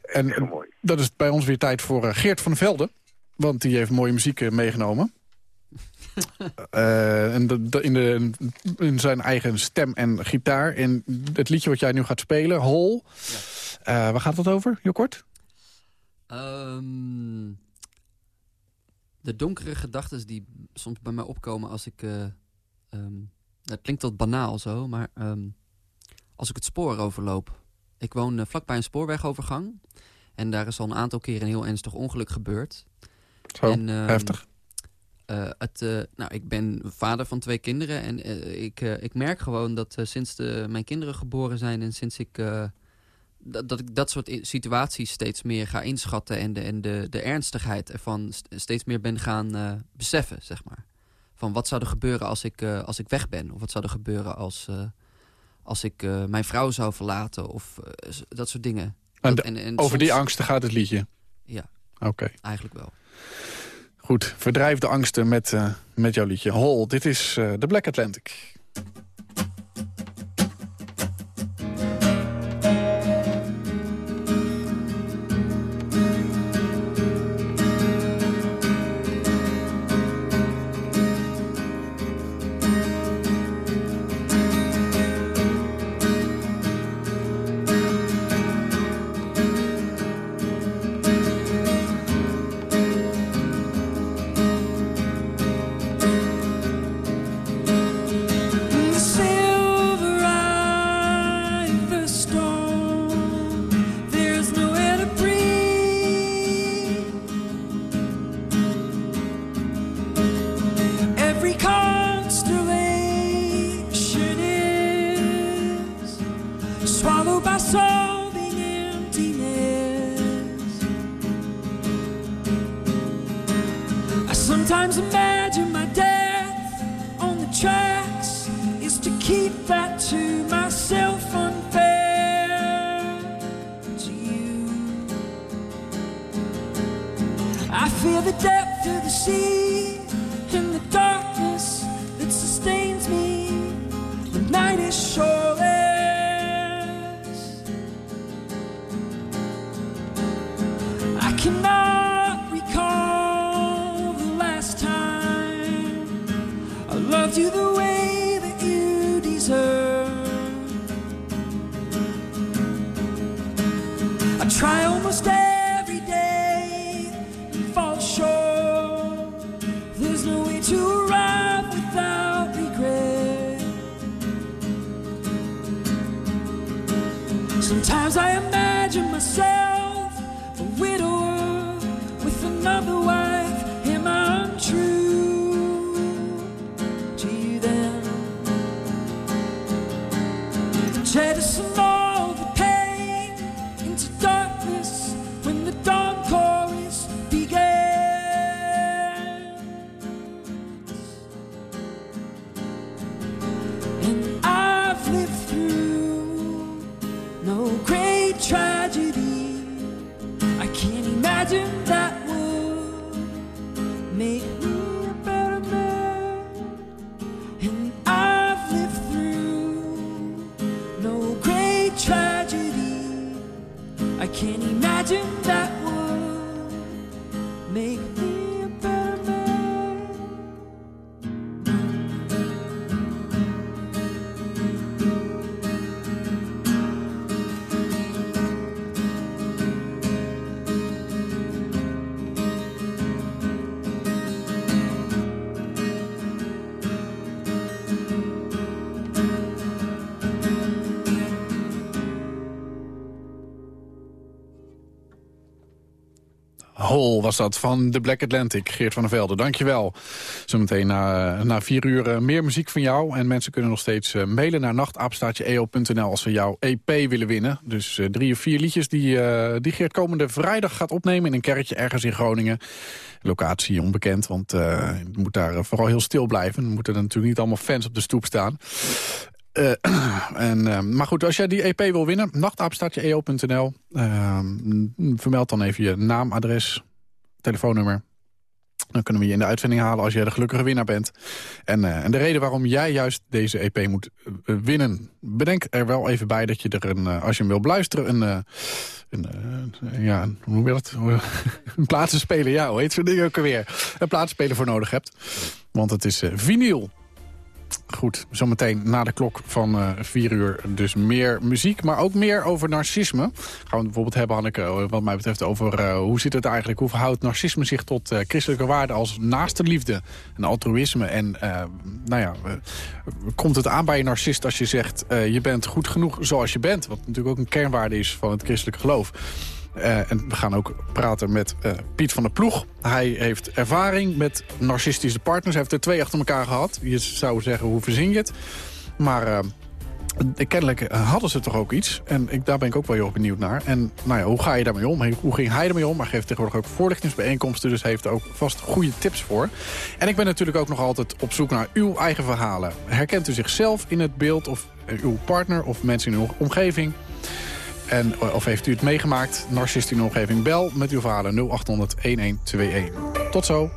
En dat is bij ons weer tijd voor Geert van Velde. Want die heeft mooie muziek meegenomen. *laughs* Eh, en dat- dat in, de, in zijn eigen stem en gitaar. En het liedje wat jij nu gaat spelen, Hol. Eh, waar gaat het over, heel kort? Ehm, de donkere gedachten die soms bij mij opkomen als ik... eh, ehm, dat klinkt wat banaal zo, maar ehm, als ik het spoor overloop. Ik woon eh, vlakbij een spoorwegovergang. En daar is al een aantal keren een heel ernstig ongeluk gebeurd. Zo, En, ehm, heftig. eh, het, eh, nou, ik ben vader van twee kinderen en ik, ik merk gewoon dat sinds de, mijn kinderen geboren zijn en sinds ik dat, dat ik dat soort situaties steeds meer ga inschatten en de, en de, de ernstigheid ervan st- steeds meer ben gaan beseffen, zeg maar. Van wat zou er gebeuren als ik, eh, als ik weg ben? Of wat zou er gebeuren als, eh, als ik eh, mijn vrouw zou verlaten? Of dat soort dingen. En Dat- over die angsten gaat het liedje? Ja, Oké. eigenlijk wel. Goed, verdrijf de angsten met, met jouw liedje. Hol, dit is de Black Atlantic. Hol was dat van The Black Atlantic. Geert van der Velde, dankjewel. Zometeen na, na vier uur eh, meer muziek van jou. En mensen kunnen nog steeds eh, mailen naar nachtapenstaatje.eo.nl als ze jouw EP willen winnen. Dus eh, drie of vier liedjes die, die Geert komende vrijdag gaat opnemen... in een kerkje ergens in Groningen. Locatie onbekend, want eh, je moet daar vooral heel stil blijven. Er moeten er natuurlijk niet allemaal fans op de stoep staan. Eh, *clears throat* en, eh, maar goed, als jij die EP wil winnen, nachtapenstaatje.eo.nl. Eh, vermeld dan even je naam, adres, telefoonnummer. Dan kunnen we je in de uitzending halen als jij de gelukkige winnaar bent. En, eh, en de reden waarom jij juist deze EP moet winnen... bedenk er wel even bij dat je er, een, als je hem wil beluisteren... een, een, eh, ja, hoe wil het? *laughs* een plaatsenspeler, ja, hoe heet zo'n ding ook alweer? Een plaatsenspeler voor nodig hebt. Want het is eh, vinyl. Goed, zometeen na de klok van eh 4 uur dus meer muziek, maar ook meer over narcisme. Gaan we het bijvoorbeeld hebben, Hanneke, eh, wat mij betreft over eh, hoe zit het eigenlijk, hoe verhoudt narcisme zich tot eh, christelijke waarden als naaste liefde en altruïsme. En eh, nou ja, eh, komt het aan bij een narcist als je zegt eh, je bent goed genoeg zoals je bent, wat natuurlijk ook een kernwaarde is van het christelijke geloof. Eh, en we gaan ook praten met eh, Piet van der Ploeg. Hij heeft ervaring met narcistische partners. Hij heeft er twee achter elkaar gehad. Je zou zeggen, hoe verzin je het? Maar eh, kennelijk hadden ze toch ook iets. En ik, daar ben ik ook wel heel benieuwd naar. En nou ja, hoe ga je daarmee om? Hoe ging hij ermee om? Hij geeft tegenwoordig ook voorlichtingsbijeenkomsten. Dus heeft ook vast goede tips voor. En ik ben natuurlijk ook nog altijd op zoek naar uw eigen verhalen. Herkent u zichzelf in het beeld? Of uw partner of mensen in uw omgeving? En, eh, of heeft u het meegemaakt? Narcist in uw omgeving, bel met uw verhalen 0800 1121. Tot zo.